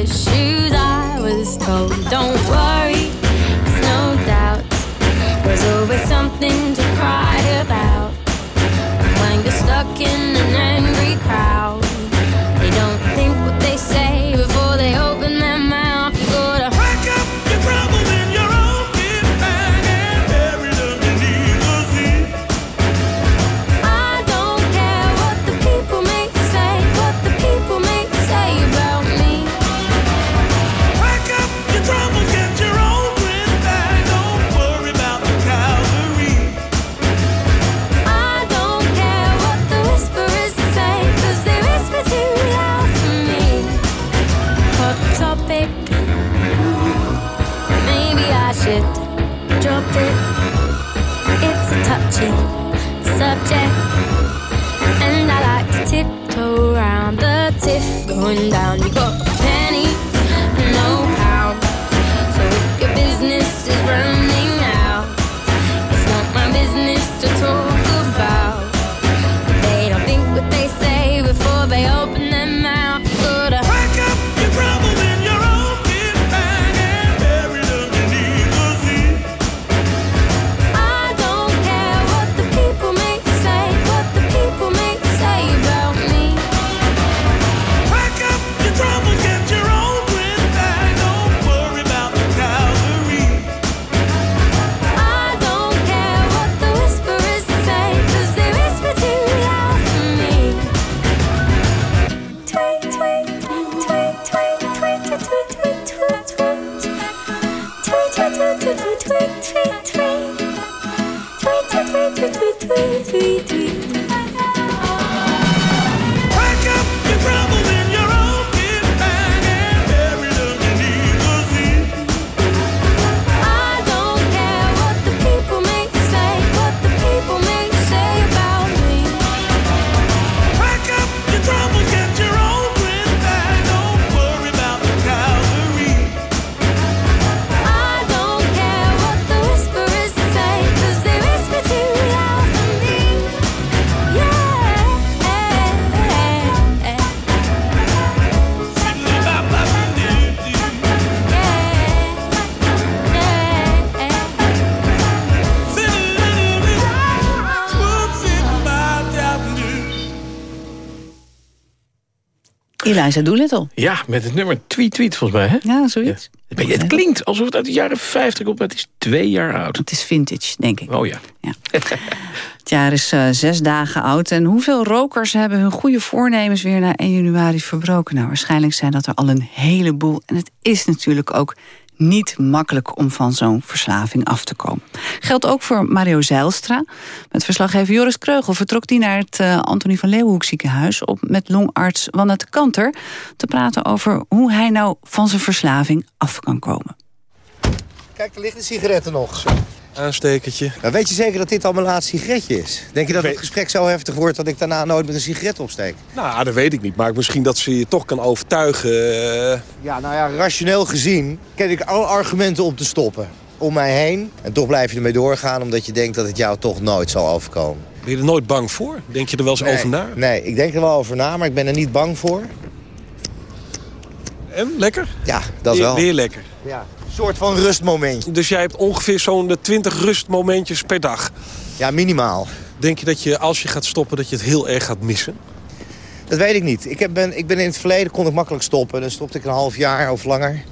Issues. I was told, don't worry, Eliza Doolittle. Ja, met het nummer Tweet Tweet volgens mij, hè? Ja, zoiets. Ja. Het klinkt alsof het uit de jaren 50 komt, maar het is twee jaar oud. Het is vintage, denk ik. Oh ja. Het jaar is eh, zes dagen oud. En hoeveel rokers hebben hun goede voornemens weer na 1 januari verbroken? Nou, waarschijnlijk zijn dat er al een heleboel. En het is natuurlijk ook niet makkelijk om van zo'n verslaving af te komen. Geldt ook voor Mario Zeilstra. Met verslaggever Joris Kreugel vertrok hij naar het uh, Antonie van Leeuwenhoek ziekenhuis... op met longarts Wanne de Kanter te praten over hoe hij nou van zijn verslaving af kan komen. Kijk, er liggen sigaretten nog. Aanstekertje. Nou, weet je zeker dat dit al mijn laatste sigaretje is? Denk je dat het gesprek zo heftig wordt dat ik daarna nooit meer een sigaret opsteek? Nou, dat weet ik niet. Maar misschien dat ze je toch kan overtuigen. eh. Ja, nou ja, rationeel gezien ken ik alle argumenten om te stoppen. Om mij heen. En toch blijf je ermee doorgaan omdat je denkt dat het jou toch nooit zal overkomen. Ben je er nooit bang voor? Denk je er wel eens Nee, over na? Nee, ik denk er wel over na, maar ik ben er niet bang voor. En, lekker? Ja, dat weer, wel. Weer lekker. Ja, soort van rustmomentje. Dus jij hebt ongeveer zo'n 20 rustmomentjes per dag? Ja, minimaal. Denk je dat je, als je gaat stoppen, dat je het heel erg gaat missen? Dat weet ik niet. Ik, heb, ben, ik ben in het verleden kon ik makkelijk stoppen. Dan stopte ik een half jaar of langer.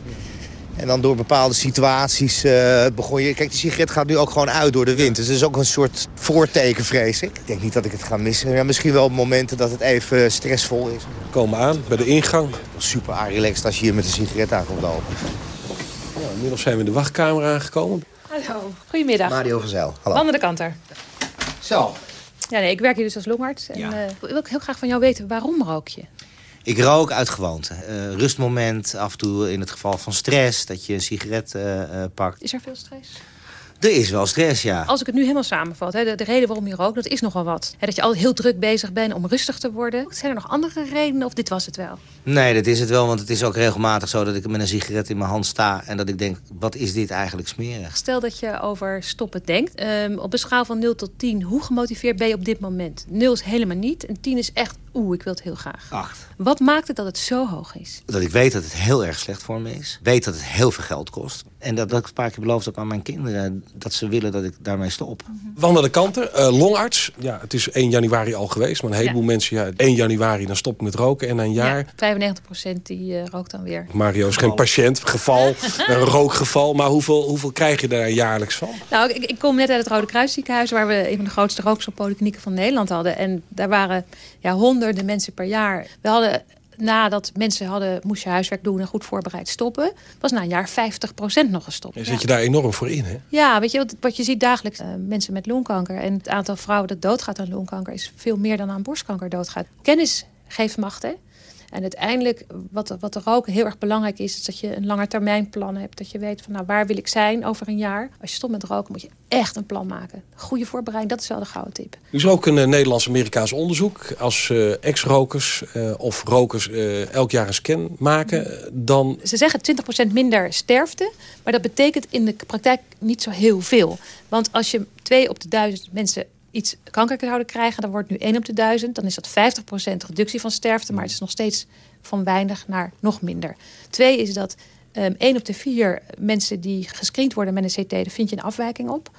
En dan door bepaalde situaties eh, begon je... Kijk, die sigaret gaat nu ook gewoon uit door de wind. Dus dat is ook een soort voorteken, vrees ik. Ik denk niet dat ik het ga missen. Ja, misschien wel op momenten dat het even stressvol is. Komen aan bij de ingang. Super relaxed als je hier met een sigaret aan komt lopen. Inmiddels zijn we in de wachtkamer aangekomen. Hallo, goedemiddag. Mario van Zijl, hallo. Wanda de Kanter. Zo. Ja, nee, ik werk hier dus als longarts. En Ja. eh, wil ik heel graag van jou weten, waarom rook je? Ik rook uit gewoonte. Eh, rustmoment, af en toe in het geval van stress, dat je een sigaret eh, pakt. Is er veel stress? Er is wel stress, ja. Als ik het nu helemaal samenvat, hè, de, de reden waarom je rookt, dat is nogal wat. Hè, dat je al heel druk bezig bent om rustig te worden. Zijn er nog andere redenen of dit was het wel? Nee, dat is het wel, want het is ook regelmatig zo dat ik met een sigaret in mijn hand sta... en dat ik denk, wat is dit eigenlijk smerig? Stel dat je over stoppen denkt. Ehm, op een schaal van 0 tot 10, hoe gemotiveerd ben je op dit moment? 0 is helemaal niet en 10 is echt, oeh, ik wil het heel graag. Acht. Wat maakt het dat het zo hoog is? Dat ik weet dat het heel erg slecht voor me is. Weet dat het heel veel geld kost. En dat, dat ik een paar keer beloofd heb aan mijn kinderen... dat ze willen dat ik daarmee stop. Wanda de Kanter, eh, longarts. Ja, het is 1 januari al geweest. Maar een heleboel Ja. mensen, ja, 1 januari dan stop ik met roken. En een jaar, 95% die eh, rookt dan weer. Mario is geen patiënt, geval, een rookgeval. Maar hoeveel, hoeveel krijg je daar jaarlijks van? Nou, ik, ik kom net uit het Rode Kruisziekenhuis... waar we een van de grootste rookstoppolyklinieken van Nederland hadden. En daar waren ja, honderden mensen per jaar. We hadden, nadat mensen hadden, moest je huiswerk doen... en goed voorbereid stoppen... was na een jaar 50% nog gestopt. Je zit je daar enorm voor in, hè? Ja, weet je, wat, wat je ziet dagelijks, eh, mensen met longkanker... en het aantal vrouwen dat doodgaat aan longkanker... is veel meer dan aan borstkanker doodgaat. Kennis geeft macht, hè? En uiteindelijk, wat, wat er ook heel erg belangrijk is... is dat je een langetermijnplan hebt. Dat je weet van, nou, waar wil ik zijn over een jaar? Als je stopt met roken, moet je echt een plan maken. Goede voorbereiding, dat is wel de gouden tip. Er is ook een eh, Nederlands-Amerikaans onderzoek. Als eh, ex-rokers eh, of rokers elk jaar een scan maken... dan Ze zeggen 20% minder sterfte, maar dat betekent in de praktijk niet zo heel veel. Want als je twee op de duizend mensen iets kanker zouden krijgen, dan wordt nu 1 op de duizend. Dan is dat 50% reductie van sterfte, maar het is nog steeds van weinig naar nog minder. Twee is dat um, 1 op de vier mensen die gescreend worden met een CT, daar vind je een afwijking op.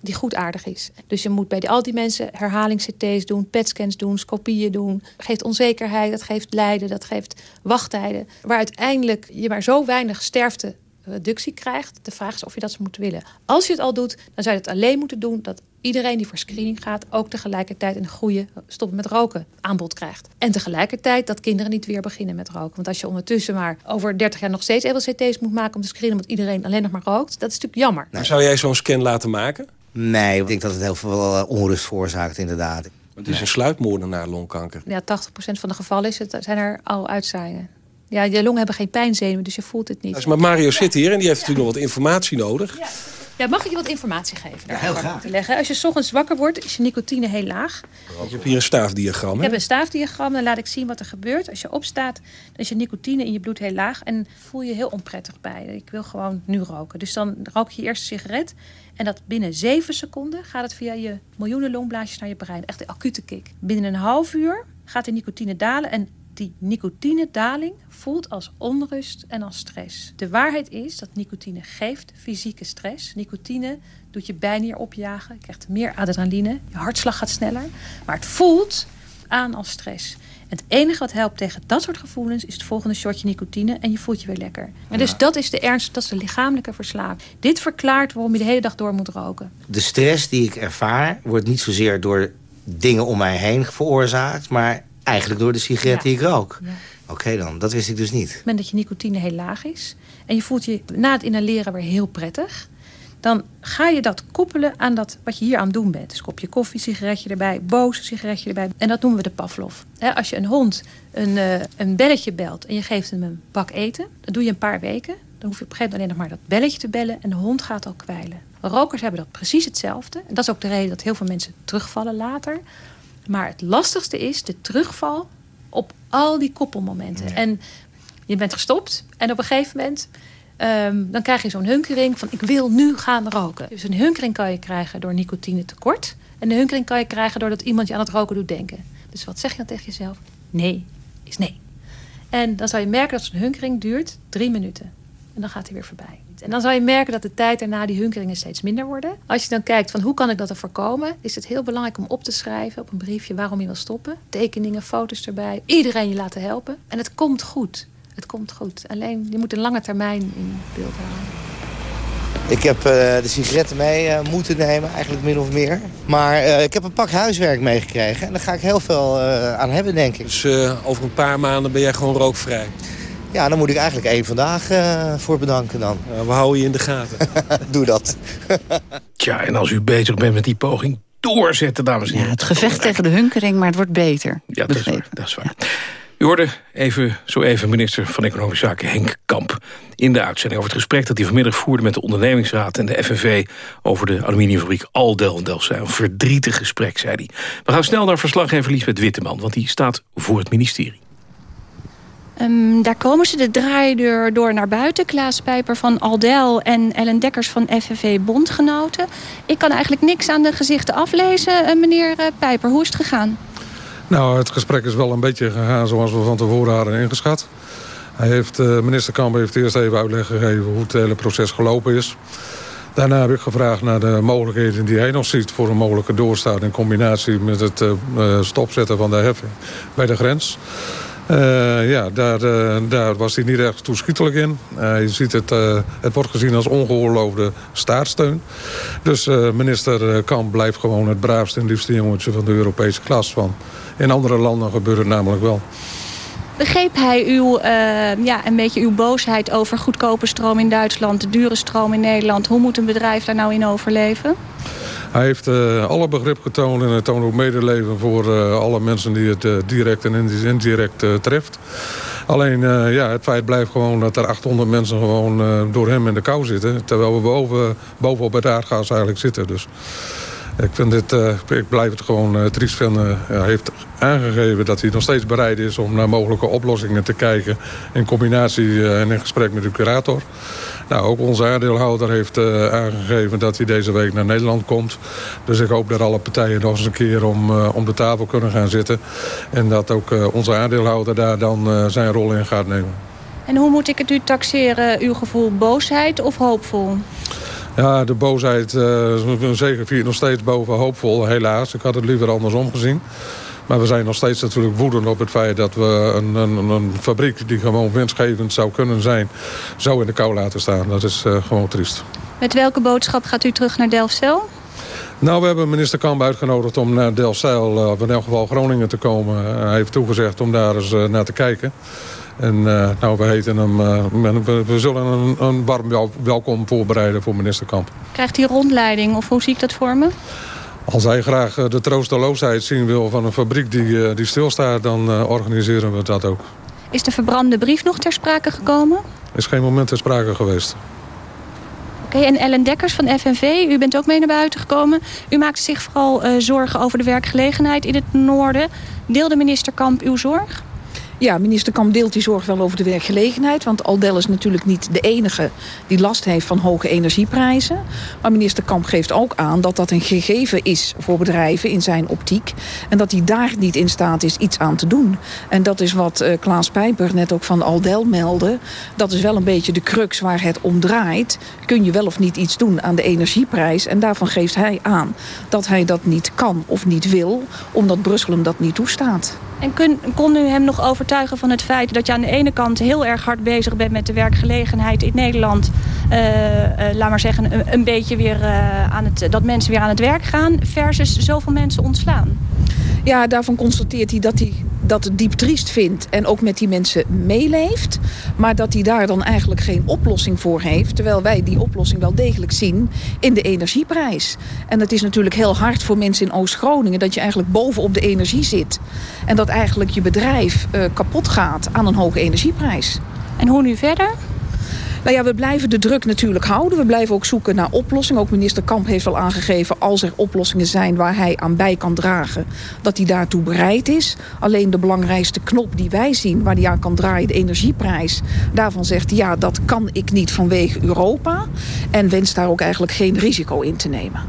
Die goed aardig is. Dus je moet bij al die mensen herhaling-CT's doen, PET-scans doen, scopieën doen. Geeft onzekerheid, dat geeft lijden, dat geeft wachttijden. Waar uiteindelijk je maar zo weinig sterfte reductie krijgt. De vraag is of je dat zou moeten willen. Als je het al doet, dan zou je het alleen moeten doen dat iedereen die voor screening gaat ook tegelijkertijd een goede stoppen met roken aanbod krijgt. En tegelijkertijd dat kinderen niet weer beginnen met roken. Want als je ondertussen maar over 30 jaar nog steeds LCT's moet maken om te screenen omdat iedereen alleen nog maar rookt, dat is natuurlijk jammer. Zou jij zo'n scan laten maken? Nee, ik denk dat het heel veel eh, onrust veroorzaakt, inderdaad. Het is een sluipmoordenaar longkanker. Ja, 80% van de gevallen is het, zijn er al uitzaaiingen. Ja, je longen hebben geen pijnzenuwen, dus je voelt het niet. Maar Mario zit hier en die heeft natuurlijk nog wat informatie nodig. Ja, mag ik je wat informatie geven? Ja, heel graag. Te leggen? Als je 's ochtends wakker wordt, is je nicotine heel laag. Je hebt hier een staafdiagram. Ik heb een staafdiagram, dan laat ik zien wat er gebeurt. Als je opstaat, dan is je nicotine in je bloed heel laag. En voel je heel onprettig bij. Ik wil gewoon nu roken. Dus dan rook je je eerste sigaret. En dat binnen zeven seconden gaat het via je miljoenen longblaasjes naar je brein. Echt een acute kick. Binnen een half uur gaat de nicotine dalen. En die nicotinedaling voelt als onrust en als stress. De waarheid is dat nicotine geeft fysieke stress. Nicotine doet je bijnier opjagen. Je krijgt meer adrenaline. Je hartslag gaat sneller. Maar het voelt aan als stress. Het enige wat helpt tegen dat soort gevoelens is het volgende shotje nicotine en je voelt je weer lekker. En dus dat is de ernst, dat is de lichamelijke verslaving. Dit verklaart waarom je de hele dag door moet roken. De stress die ik ervaar wordt niet zozeer door dingen om mij heen veroorzaakt... maar eigenlijk door de sigaret die ik rook. Oké dan, dat wist ik dus niet. Op het moment dat je nicotine heel laag is en je voelt je na het inhaleren weer heel prettig, dan ga je dat koppelen aan dat wat je hier aan het doen bent. Dus kopje koffie, sigaretje erbij, boos, sigaretje erbij. En dat noemen we de Pavlov. Als je een hond een, eh, een belletje belt en je geeft hem een bak eten, dat doe je een paar weken. Dan hoef je op een gegeven moment alleen nog maar dat belletje te bellen en de hond gaat al kwijlen. Rokers hebben dat precies hetzelfde. En dat is ook de reden dat heel veel mensen terugvallen later. Maar het lastigste is de terugval op al die koppelmomenten. En je bent gestopt en op een gegeven moment... ehm, dan krijg je zo'n hunkering van ik wil nu gaan roken. Dus een hunkering kan je krijgen door nicotine tekort. En de hunkering kan je krijgen doordat iemand je aan het roken doet denken. Dus wat zeg je dan tegen jezelf? Nee is nee. En dan zal je merken dat zo'n hunkering duurt drie minuten. En dan gaat hij weer voorbij. En dan zal je merken dat de tijd daarna die hunkeringen steeds minder worden. Als je dan kijkt van hoe kan ik dat er voorkomen... is het heel belangrijk om op te schrijven op een briefje waarom je wil stoppen. Tekeningen, foto's erbij. Iedereen je laten helpen. En het komt goed. Het komt goed. Alleen, je moet een lange termijn in beeld houden. Ik heb eh, de sigaretten mee eh, moeten nemen, eigenlijk min of meer. Maar eh, ik heb een pak huiswerk meegekregen. En daar ga ik heel veel eh, aan hebben, denk ik. Dus eh, over een paar maanden ben jij gewoon rookvrij. Ja, dan moet ik eigenlijk één vandaag eh, voor bedanken dan. we houden je in de gaten. Doe dat. Tja, en als u bezig bent met die poging, doorzetten, dames en heren. Het gevecht tegen de hunkering, maar het wordt beter. Ja, dat is waar. Dat is waar. U hoorde even, zo even minister van Economische Zaken Henk Kamp... in de uitzending over het gesprek dat hij vanmiddag voerde... met de ondernemingsraad en de FNV over de aluminiumfabriek Aldel en Delfzijl. Een verdrietig gesprek, zei hij. We gaan snel naar verslaggever Liesbeth Witteman... want die staat voor het ministerie. Ehm, daar komen ze de draaideur door naar buiten. Klaas Pijper van Aldel en Ellen Dekkers van FNV Bondgenoten. Ik kan eigenlijk niks aan de gezichten aflezen. Eh, meneer eh, Pijper, hoe is het gegaan? Nou, het gesprek is wel een beetje gegaan zoals we van tevoren hadden ingeschat. Hij heeft, eh, minister Kamp heeft eerst even uitleg gegeven hoe het hele proces gelopen is. Daarna heb ik gevraagd naar de mogelijkheden die hij nog ziet... voor een mogelijke doorstaat in combinatie met het stopzetten van de heffing bij de grens. Eh, ja, daar, eh, daar was hij niet erg toeschietelijk in. Hij ziet het, eh, het wordt gezien als ongeoorloofde staatssteun. Dus eh, minister eh, Kamp blijft gewoon het braafste en liefste jongetje van de Europese klas. Van. In andere landen gebeurt het namelijk wel. Begreep hij uw, eh, ja, een beetje uw boosheid over goedkope stroom in Duitsland... de dure stroom in Nederland? Hoe moet een bedrijf daar nou in overleven? Hij heeft eh, alle begrip getoond en het toont ook medeleven voor eh, alle mensen die het eh, direct en indirect treft. Alleen ja, het feit blijft gewoon dat er 800 mensen gewoon door hem in de kou zitten. Terwijl we boven, bovenop het aardgas eigenlijk zitten. Dus ik, vind dit, eh, ik blijf het gewoon eh, triest vinden. hij heeft aangegeven dat hij nog steeds bereid is om naar mogelijke oplossingen te kijken. In combinatie eh, en in gesprek met de curator. Nou, ook onze aandeelhouder heeft aangegeven dat hij deze week naar Nederland komt. Dus ik hoop dat alle partijen nog eens een keer om, om de tafel kunnen gaan zitten. En dat ook onze aandeelhouder daar dan zijn rol in gaat nemen. En hoe moet ik het u taxeren? Uw gevoel boosheid of hoopvol? Ja, de boosheid uh, zeker vier nog steeds boven hoopvol, helaas. Ik had het liever andersom gezien. Maar we zijn nog steeds natuurlijk woedend op het feit dat we een, een, een fabriek die gewoon winstgevend zou kunnen zijn, zo in de kou laten staan. Dat is uh, gewoon triest. Met welke boodschap gaat u terug naar Delfzijl? Nou, we hebben minister Kamp uitgenodigd om naar Delfzijl, uh, of in elk geval Groningen te komen. hij heeft toegezegd om daar eens naar te kijken. En uh, nou, we, heten hem, uh, we, we, zullen een, een warm wel, welkom voorbereiden voor minister Kamp. Krijgt hij rondleiding of hoe zie ik dat voor me? Als hij graag de troosteloosheid zien wil van een fabriek die, die stilstaat... dan uh, organiseren we dat ook. Is de verbrande brief nog ter sprake gekomen? Er is geen moment ter sprake geweest. Oké, okay, en Ellen Dekkers van FNV, u bent ook mee naar buiten gekomen. U maakte zich vooral zorgen over de werkgelegenheid in het noorden. Deelde minister Kamp uw zorg? Ja, minister Kamp deelt die zorg wel over de werkgelegenheid. Want Aldel is natuurlijk niet de enige die last heeft van hoge energieprijzen. Maar minister Kamp geeft ook aan dat dat een gegeven is voor bedrijven in zijn optiek. En dat hij daar niet in staat is iets aan te doen. En dat is wat uh, Klaas Pijper net ook van Aldel meldde. Dat is wel een beetje de crux waar het om draait. Kun je wel of niet iets doen aan de energieprijs? En daarvan geeft hij aan dat hij dat niet kan of niet wil. Omdat Brussel hem dat niet toestaat. En kon u hem nog overtuigen van het feit dat je aan de ene kant heel erg hard bezig bent met de werkgelegenheid in Nederland. Uh, uh, laat maar zeggen, een, beetje weer uh, aan het, dat mensen weer aan het werk gaan versus zoveel mensen ontslaan? Ja, daarvan constateert hij dat hij dat het diep triest vindt en ook met die mensen meeleeft. Maar dat hij daar dan eigenlijk geen oplossing voor heeft. Terwijl wij die oplossing wel degelijk zien in de energieprijs. En het is natuurlijk heel hard voor mensen in Oost-Groningen... dat je eigenlijk bovenop de energie zit. En dat eigenlijk je bedrijf uh, kapot gaat aan een hoge energieprijs. En hoe nu verder? Nou ja, we blijven de druk natuurlijk houden. We blijven ook zoeken naar oplossingen. Ook minister Kamp heeft al aangegeven... als er oplossingen zijn waar hij aan bij kan dragen... dat hij daartoe bereid is. Alleen de belangrijkste knop die wij zien... waar hij aan kan draaien, de energieprijs... daarvan zegt hij, ja, dat kan ik niet vanwege Europa. En wenst daar ook eigenlijk geen risico in te nemen.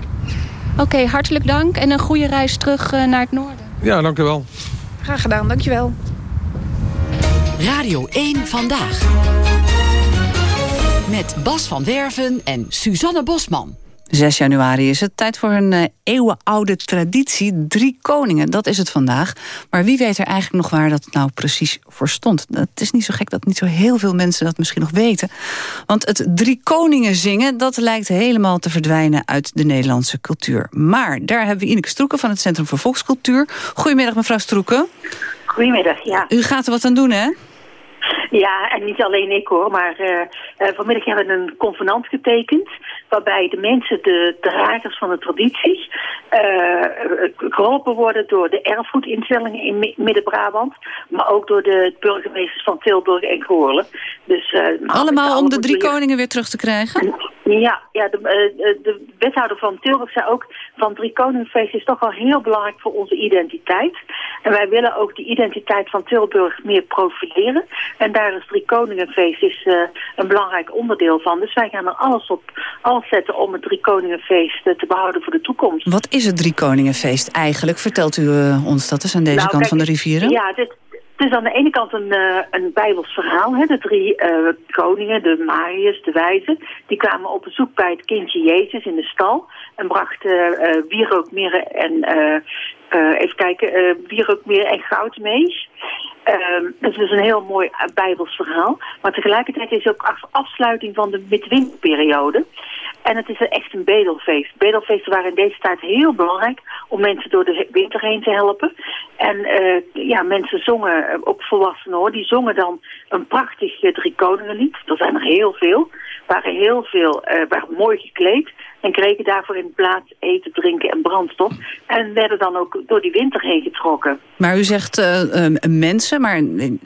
Oké, okay, hartelijk dank. En een goede reis terug uh, naar het noorden. Ja, dank u wel. Graag gedaan, dank je wel. Radio 1 Vandaag. Met Bas van Werven en Suzanne Bosman. 6 januari is het. Tijd voor een uh, eeuwenoude traditie. Drie koningen, dat is het vandaag. Maar wie weet er eigenlijk nog waar dat nou precies voor stond? Het is niet zo gek dat niet zo heel veel mensen dat misschien nog weten. Want het drie koningen zingen... dat lijkt helemaal te verdwijnen uit de Nederlandse cultuur. Maar daar hebben we Ineke Stroeken van het Centrum voor Volkscultuur. Goedemiddag mevrouw Stroeken. Goedemiddag, ja. U gaat er wat aan doen, hè? Ja, en niet alleen ik hoor, maar uh, uh, vanmiddag hebben we een convenant getekend... waarbij de mensen, de dragers van de tradities... Uh, geholpen worden door de erfgoedinstellingen in Midden-Brabant... maar ook door de burgemeesters van Tilburg en Goorlen. Dus, Allemaal om de drie koningen weer terug te krijgen? Ja, ja de, de wethouder van Tilburg zei ook... van drie koningenfeest is toch wel heel belangrijk voor onze identiteit. En wij willen ook die identiteit van Tilburg meer profileren... En daar is Drie Koningenfeest is, een belangrijk onderdeel van. Dus wij gaan er alles op alles zetten om het Drie Koningenfeest uh, te behouden voor de toekomst. Wat is het Drie Koningenfeest eigenlijk? Vertelt u uh, ons dat eens aan deze nou, kant kijk, van de rivieren? Ja, dit, het is aan de ene kant een, uh, een bijbels verhaal. Hè? De drie uh, koningen, de Marius, de wijzen, die kwamen op bezoek bij het kindje Jezus in de stal. En brachten uh, wierookmeren en, even kijken, wierookmeren en goud mee. Um, dat is dus een heel mooi bijbels verhaal. Maar tegelijkertijd is het ook afsluiting van de midwinterperiode. En het is echt een bedelfeest. Bedelfeesten waren in deze tijd heel belangrijk om mensen door de winter heen te helpen. En uh, ja, mensen zongen, ook volwassenen hoor, die zongen dan een prachtig uh, drie koningenlied. Er zijn er heel veel. Waren heel veel, uh, waren mooi gekleed. En kregen daarvoor in plaats eten, drinken en brandstof. En werden dan ook door die winter heen getrokken. Maar u zegt uh, uh, mensen, maar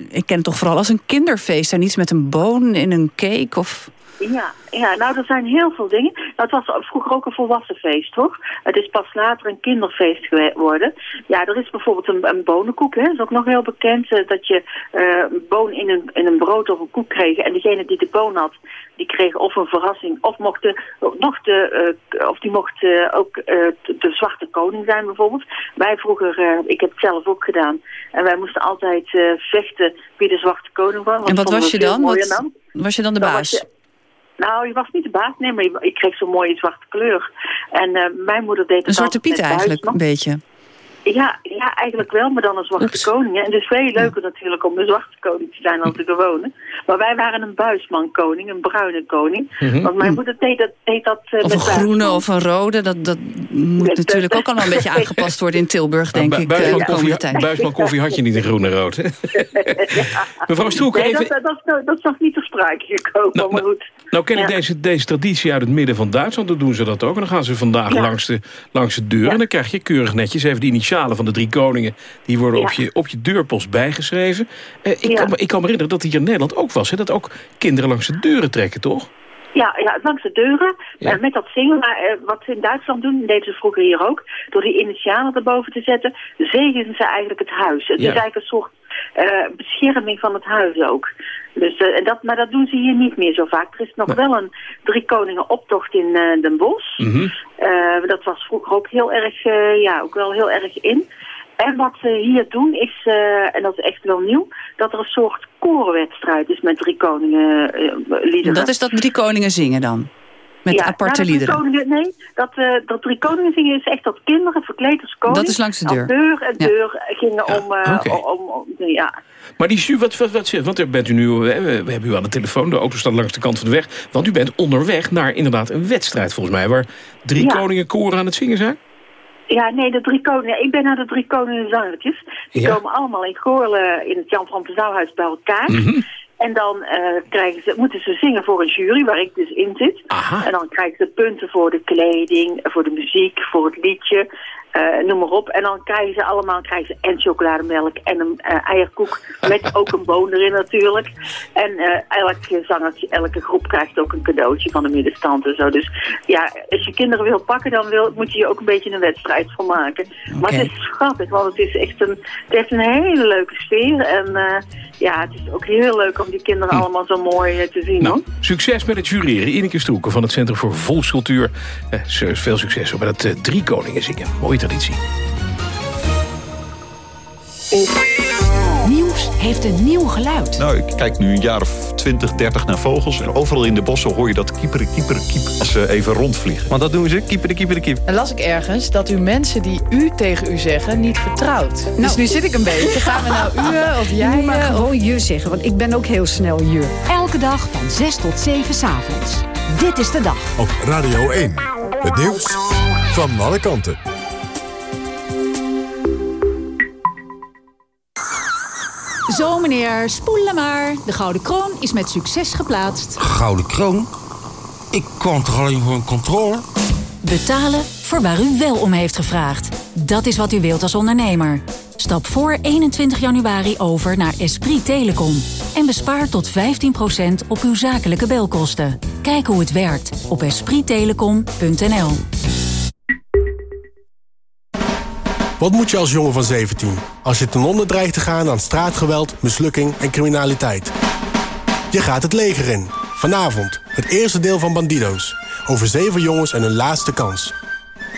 ik ken het toch vooral als een kinderfeest. En niets met een boon in een cake of... Ja, ja, nou er zijn heel veel dingen. Dat was vroeger ook een volwassen feest, toch? Het is pas later een kinderfeest geworden. Ja, er is bijvoorbeeld een, een bonenkoek, hè. Dat is ook nog heel bekend. Uh, dat je uh, een boon in een, in een brood of een koek kreeg. En degene die de boon had, die kreeg of een verrassing... of, mocht de, nog de, uh, of die mocht ook de, de zwarte koning zijn bijvoorbeeld. Wij vroeger, ik heb het zelf ook gedaan. En wij moesten altijd vechten wie de zwarte koning was. En wat was je dan? Wat, was je dan de baas? Nou, je was niet de baas, nee, maar ik kreeg zo'n mooie zwarte kleur. En uh, mijn moeder deed het Een zwarte piet eigenlijk, een beetje. Ja, ja, eigenlijk wel, maar dan een zwarte Oeps. koning. En het is veel leuker ja. natuurlijk om een zwarte koning te zijn dan de gewone. Maar wij waren een buisman koning, een bruine koning. Mm -hmm. Want mijn moeder deed dat, deed dat uh, Of met een groene of een rode, dat, dat moet ja, natuurlijk ook allemaal een beetje aangepast worden in Tilburg, denk bu ik. Buisman, uh, koffie, tijd. Buisman koffie had je niet in groen en rood. ja. Mevrouw Stroek, nee, even... dat, dat, dat is nog niet ter sprake gekomen, nou, maar goed. Nou ken ik ja. deze, deze traditie uit het midden van Duitsland, dan doen ze dat ook. En dan gaan ze vandaag langs, de, langs de deur en dan krijg je keurig netjes even de initialen van de drie koningen die worden ja. op, je, op je deurpost bijgeschreven. Uh, ik, ja. kan me, ik kan me herinneren dat hier in Nederland ook was. Hè? Dat ook kinderen langs de deuren trekken, toch? Ja, ja langs de deuren, ja. uh, met dat zingen. Maar uh, wat ze in Duitsland doen, deden ze vroeger hier ook... door die initialen erboven te zetten, zegenen ze eigenlijk het huis. Het is eigenlijk een soort bescherming van het huis ook. Dus, dat, maar dat doen ze hier niet meer zo vaak. Er is nog wel een drie koningen optocht in Den Bosch. Mhm. Mm -hmm. dat was vroeger ook heel erg, ja, ook wel heel erg in. En wat ze hier doen is, uh, en dat is echt wel nieuw, dat er een soort korenwedstrijd is met drie koningen uh, liederen. Dat is dat drie koningen zingen dan? Met ja, aparte nou, liederen? Koningen, nee, dat, uh, dat drie koningen zingen is echt dat kinderen verkleed als koning. Dat is langs de deur. deur en ja. deur gingen ja, om, okay. om, om, ja. Maar die wat, wat, wat, want bent u nu, we hebben u aan de telefoon, de auto staat langs de kant van de weg. Want u bent onderweg naar inderdaad een wedstrijd volgens mij, waar drie koningen koren aan het zingen zijn? Ja, nee, de drie koningen. Ik ben naar de drie koningen zangertjes. Die ja. komen allemaal in Goorlen in het Jan van Zouwhuis bij elkaar. Mhm. Mm -hmm. En dan uh, krijgen ze, moeten ze zingen voor een jury, waar ik dus in zit. Aha. En dan krijgen ze punten voor de kleding, voor de muziek, voor het liedje. Uh, noem maar op. En dan krijgen ze allemaal krijgen ze en chocolademelk en een uh, eierkoek met ook een boon erin natuurlijk. En uh, elke zangertje, elke groep krijgt ook een cadeautje van de middenstand en zo. Dus ja, als je kinderen wil pakken, dan wil, moet je je ook een beetje een wedstrijd van maken. Okay. Maar het is grappig, want het is echt een, het heeft een hele leuke sfeer. En ja, het is ook heel leuk om die kinderen hm. allemaal zo mooi te zien. Nou, succes met het jureren. Ineke Stroeken van het Centrum voor Volkscultuur. veel succes met het Drie Koningen zingen. Mooie traditie. Nieuws heeft een nieuw geluid. Nou, ik kijk nu een jaar of 20, 30 naar vogels. En overal in de bossen hoor je dat kieperen, kieperen, kiep als ze even rondvliegen. Want dat doen ze, kieperen, kieperen, kiep. En las ik ergens dat u mensen die u tegen u zeggen niet vertrouwt. Dus nu zit ik een beetje. Gaan we nou u of jij? Je moet maar gewoon je zeggen, want ik ben ook heel snel je. Elke dag van 6 tot 7 's avonds. Dit is de dag. Op Radio 1. Het nieuws van alle kanten. Zo meneer, spoelen maar. De Gouden Kroon is met succes geplaatst. Gouden kroon? Ik kwam toch alleen voor een controle? Betalen voor waar u wel om heeft gevraagd. Dat is wat u wilt als ondernemer. Stap voor 21 januari over naar Esprit Telecom. En bespaar tot 15% op uw zakelijke belkosten. Kijk hoe het werkt op esprittelecom.nl. Wat moet je als jongen van 17 als je ten onder dreigt te gaan aan straatgeweld, mislukking en criminaliteit? Je gaat het leger in. Vanavond het eerste deel van Bandido's. Over zeven jongens en hun laatste kans.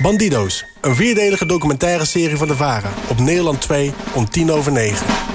Bandido's, een vierdelige documentaire serie van de VARA. Op Nederland 2 om tien over negen.